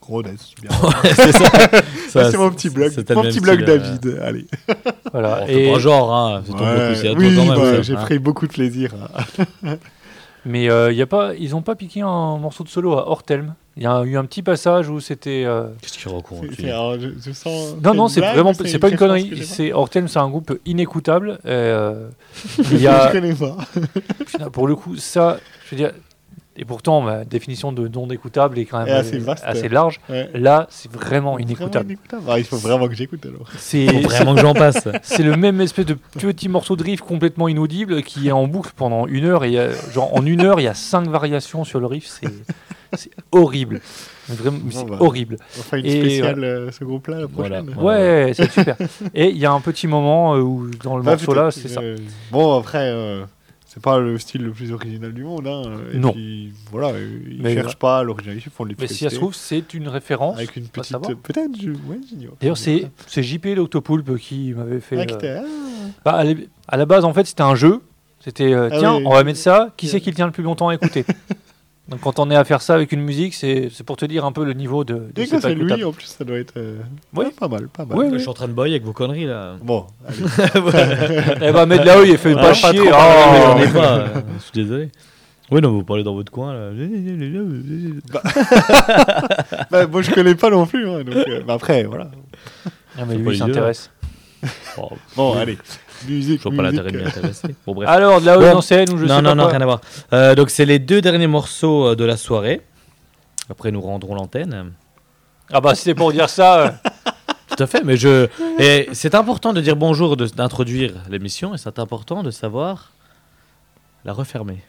Gros death, bien. c'est (laughs) ça. Ça, c'est mon petit blog, c'était mon petit blog euh, David. Allez. Voilà. Bon, pas genre, hein, c'est ton Ouais, blog aussi à toi oui, quand même. bah, j'ai hein. pris beaucoup de plaisir. (laughs) Mais euh, y a pas, ils ont pas piqué un morceau de solo à Hortelm. Il y a eu un petit passage où c'était. euh, Qu'est-ce qu'il raconte C'est- lui c'est- alors, je, je sens. Non, non, c'est blague vraiment, c'est pas une connerie. C'est Hortelm, c'est un groupe inécoutable. euh, pas (laughs) il y a, Je connais pas. putain, pour le coup, ça, je veux dire, et pourtant ma définition de non écoutable est quand même Est assez euh, vaste. assez large. Ouais. Là, c'est vraiment Vraiment inécoutable. inécoutable. Ah, il faut vraiment que j'écoute alors. C'est Faut vraiment que j'en passe. (laughs) c'est le même espèce de petit morceau de riff complètement inaudible qui est en boucle pendant une heure. Et a- genre en une heure, il y a cinq variations sur le riff. C'est horrible. Vraiment, Bon, c'est bah. horrible. On fera une Et, spéciale euh, ce groupe-là la Voilà. prochaine. Ouais, c'est super. Et il y a un petit moment euh, où dans le Bah, morceau là, peut-être, c'est ça. euh, Bon, après, euh, c'est pas le style le plus original du monde. Hein. Et Non. puis, voilà, euh, ils Mais cherchent pas l'originalité, ils font de Mais si ça se trouve, c'est une référence. Avec une petite. Peut-être, je... ouais, j'ignore. D'ailleurs, c'est c'est JP l'Octopoulpe qui m'avait fait. Ah, euh, ah. bah, à la- base, en fait, c'était un jeu. C'était euh, Ah tiens, oui. on va mettre ça. Qui c'est qui le tient le plus longtemps à écouter? (laughs) Donc, quand on est à faire ça avec une musique, c'est c'est pour te dire un peu le niveau de. de Dès c'est que pas c'est lui, en plus, ça doit être. euh, Oui. ouais, pas mal, pas mal. Oui, Je suis en train de boyer avec vos conneries là. Bon, allez. Eh bah, mettre là où il fait Ah, pas pas chier. trop, oh. mais j'en ai pas. euh, Je suis désolé. Oui, non, vous parlez dans votre coin là. (laughs) bah, moi, je connais pas non plus. hein, donc, euh, bah, après, voilà. Non, mais lui, pas il s'intéresse. Oh, Bon, allez. Musique. Je vois pas l'intérêt de m'y intéresser. Bon, bref. Alors, de là où Bon. ou je non, sais non, pas non, rien à voir. Euh, donc, c'est les deux derniers morceaux euh, de la soirée. Après, nous rendrons l'antenne. Ah bah, c'était pour dire ça. euh, (laughs) Tout à fait, mais je. Et c'est important de dire bonjour, de- d'introduire l'émission, et c'est important de savoir la refermer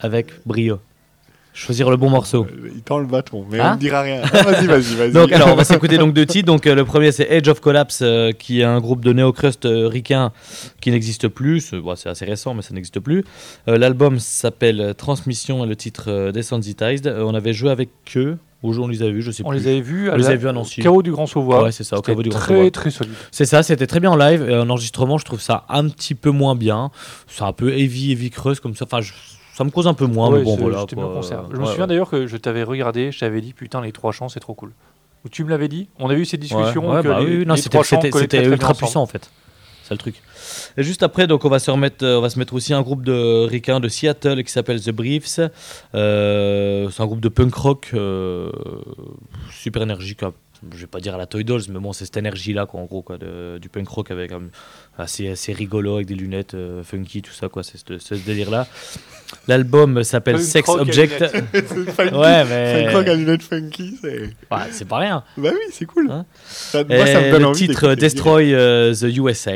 avec brio. Choisir le bon morceau. Euh, Il tend le bâton, mais Hein on ne dira rien. Ah, vas-y, vas-y, vas-y. Donc, alors, on va s'écouter donc deux titres. Donc, euh, le premier, c'est Age of Collapse, euh, qui est un groupe de néo-crust euh, ricain qui n'existe plus. C'est bon, c'est assez récent, mais ça n'existe plus. Euh, L'album s'appelle Transmission et le titre euh, Desensitized. Euh, on avait joué avec eux. Ou on les a vus, je sais On plus. les avait vus On les la- a vus à Nancy. au Carreau du Grand Sauvois. Ouais, c'est ça, au C'était Caveau du Grand Très, très solide. C'est ça, c'était très bien en live. En enregistrement, je trouve ça un petit peu moins bien. C'est un peu heavy, heavy creuse comme ça. Enfin, je- ça me cause un peu moins, Ouais, mais bon, voilà. quoi. bien. Je me souviens ouais. d'ailleurs que je t'avais regardé, je t'avais dit putain les trois chants c'est trop cool. Ou tu me l'avais dit On a eu cette discussion Ouais, ouais, que bah les, oui, non, c'était ultra ensemble. puissant en fait. C'est le truc. Et juste après, donc on va se remettre, euh, on va se mettre aussi un groupe de ricains de Seattle qui s'appelle The Briefs. Euh, c'est un groupe de punk rock euh, super énergique. hein. Je vais pas dire à la Toy Dolls, mais bon, c'est cette énergie-là, quoi, en gros, quoi, de- du punk rock avec um, assez, assez rigolo, avec des lunettes euh, funky, tout ça, quoi. C'est ce, délire-là. L'album s'appelle Punk Sex rock à Object. (laughs) lunettes. funky. (laughs) ouais, mais. C'est quoi qu'un lunette funky c'est... Ouais, c'est pas rien. Bah oui, c'est cool. Hein moi, ça me donne le envie titre. Destroy euh, the USA.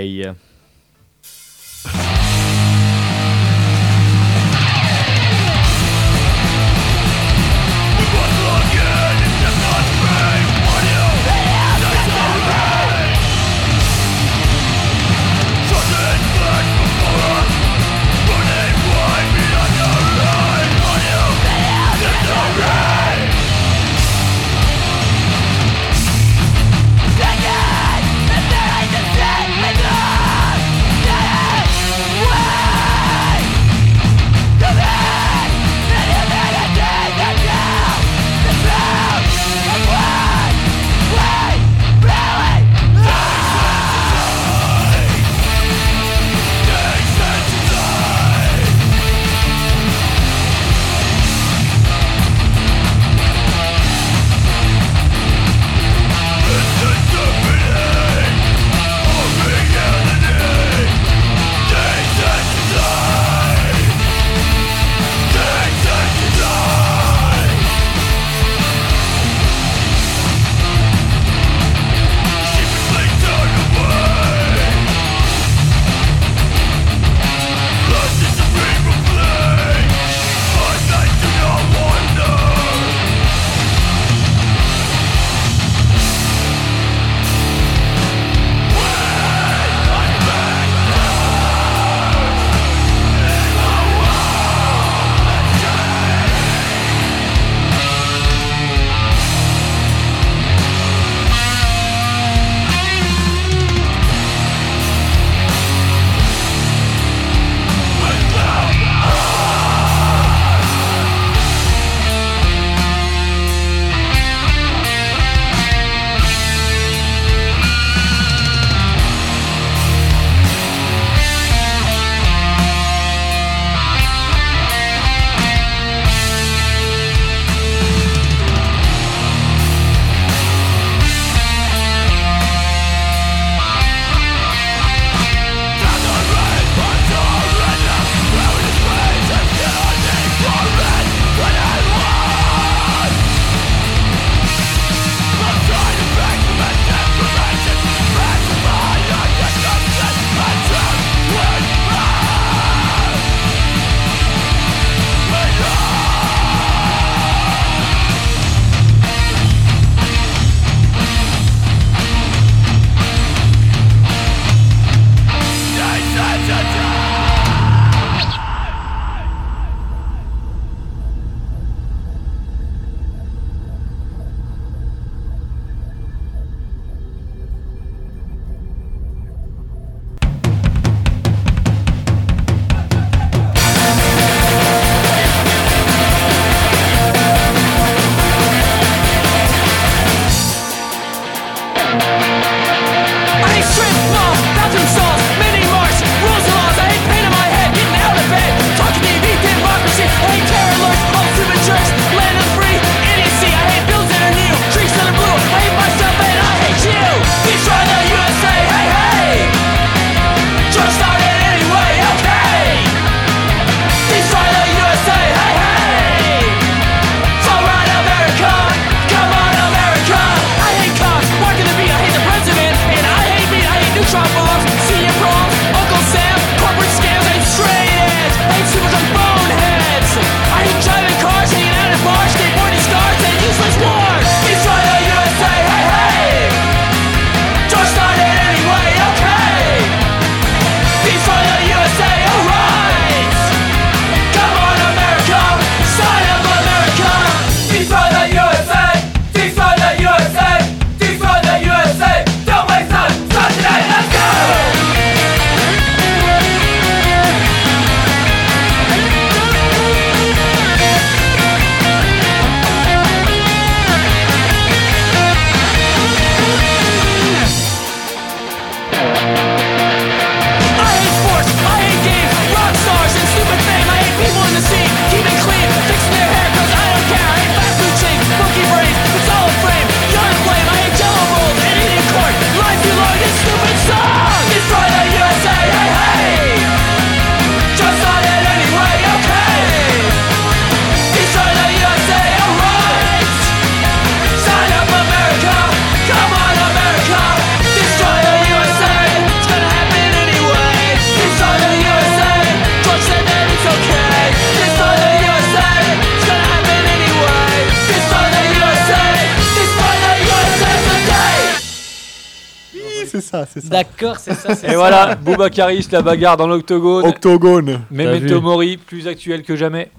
Voilà, Boubacaris, la bagarre dans l'octogone. Octogone. Memento. Mori, plus actuel que jamais.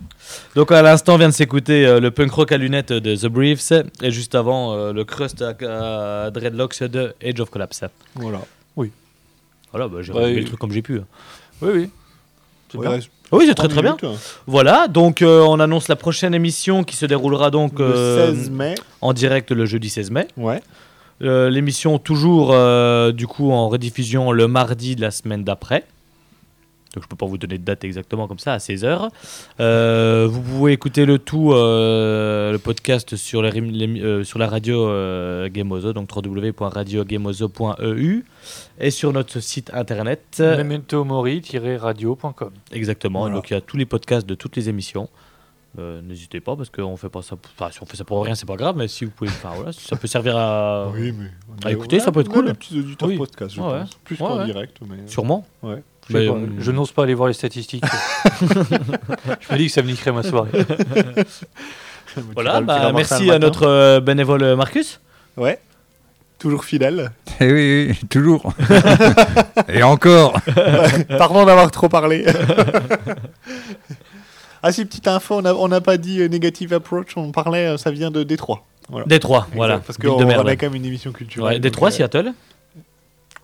Donc à l'instant, on vient de s'écouter euh, le punk rock à lunettes de The Briefs et juste avant euh, le crust à, à dreadlocks de Age of Collapse. Voilà. Voilà, bah, j'ai Ouais, oui. le truc comme j'ai pu. Oui, oui. C'est Ouais, Oui, c'est très très bien. minutes. Voilà, donc euh, on annonce la prochaine émission qui se déroulera donc Le euh, 16 mai. en direct le jeudi 16 mai. Ouais. Euh, L'émission toujours euh, du coup en rediffusion le mardi de la semaine d'après. Donc je peux pas vous donner de date exactement comme ça à 16h. vous pouvez écouter le tout, euh, le podcast sur, les, rém- les- euh, sur la radio euh, Gameozo, donc www.radiogameozo.eu et sur notre site internet. Memento Mori-radio.com. Exactement. Voilà. Donc il y a tous les podcasts de toutes les émissions. Euh, N'hésitez pas parce qu'on fait pas ça. Enfin, si on fait ça pour rien, c'est pas grave. Mais si vous pouvez, enfin voilà, si ça peut servir à. (laughs) Oui, mais. Écoutez, ça peut être on a cool. des petits auditeurs Oui. podcast, je Ouais, ouais. pense. Plus Ouais, qu'en ouais. direct, mais. Sûrement. Ouais. Je, sais Mais, pas, euh, je n'ose pas aller voir les statistiques. (laughs) (laughs) je me dis que ça me niquerait ma soirée. Voilà. Bah, merci à notre euh, bénévole Marcus. Ouais. Toujours fidèle. Eh oui, oui, toujours. Et encore. Pardon d'avoir trop parlé. Ah si, petite info, on n'a on n'a pas dit euh, Negative Approach, on parlait, euh, ça vient de Détroit. Voilà. Détroit, voilà. Parce qu'on on a quand même une émission culturelle. Ouais, Détroit, donc, euh, Seattle.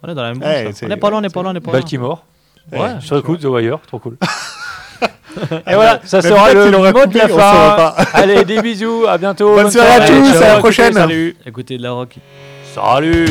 On est dans la même Ouais, branche. On est pas loin, on est c'est- pas loin, on est pas loin. Baltimore. ouais, Sur écoute The Wire, trop cool. Ah (laughs) Et voilà, bah, ça mais sera le mot de la fin. (laughs) Allez, des bisous, à bientôt. Bonne soirée à tous, à la prochaine. Salut. Écoutez de la rock. Salut.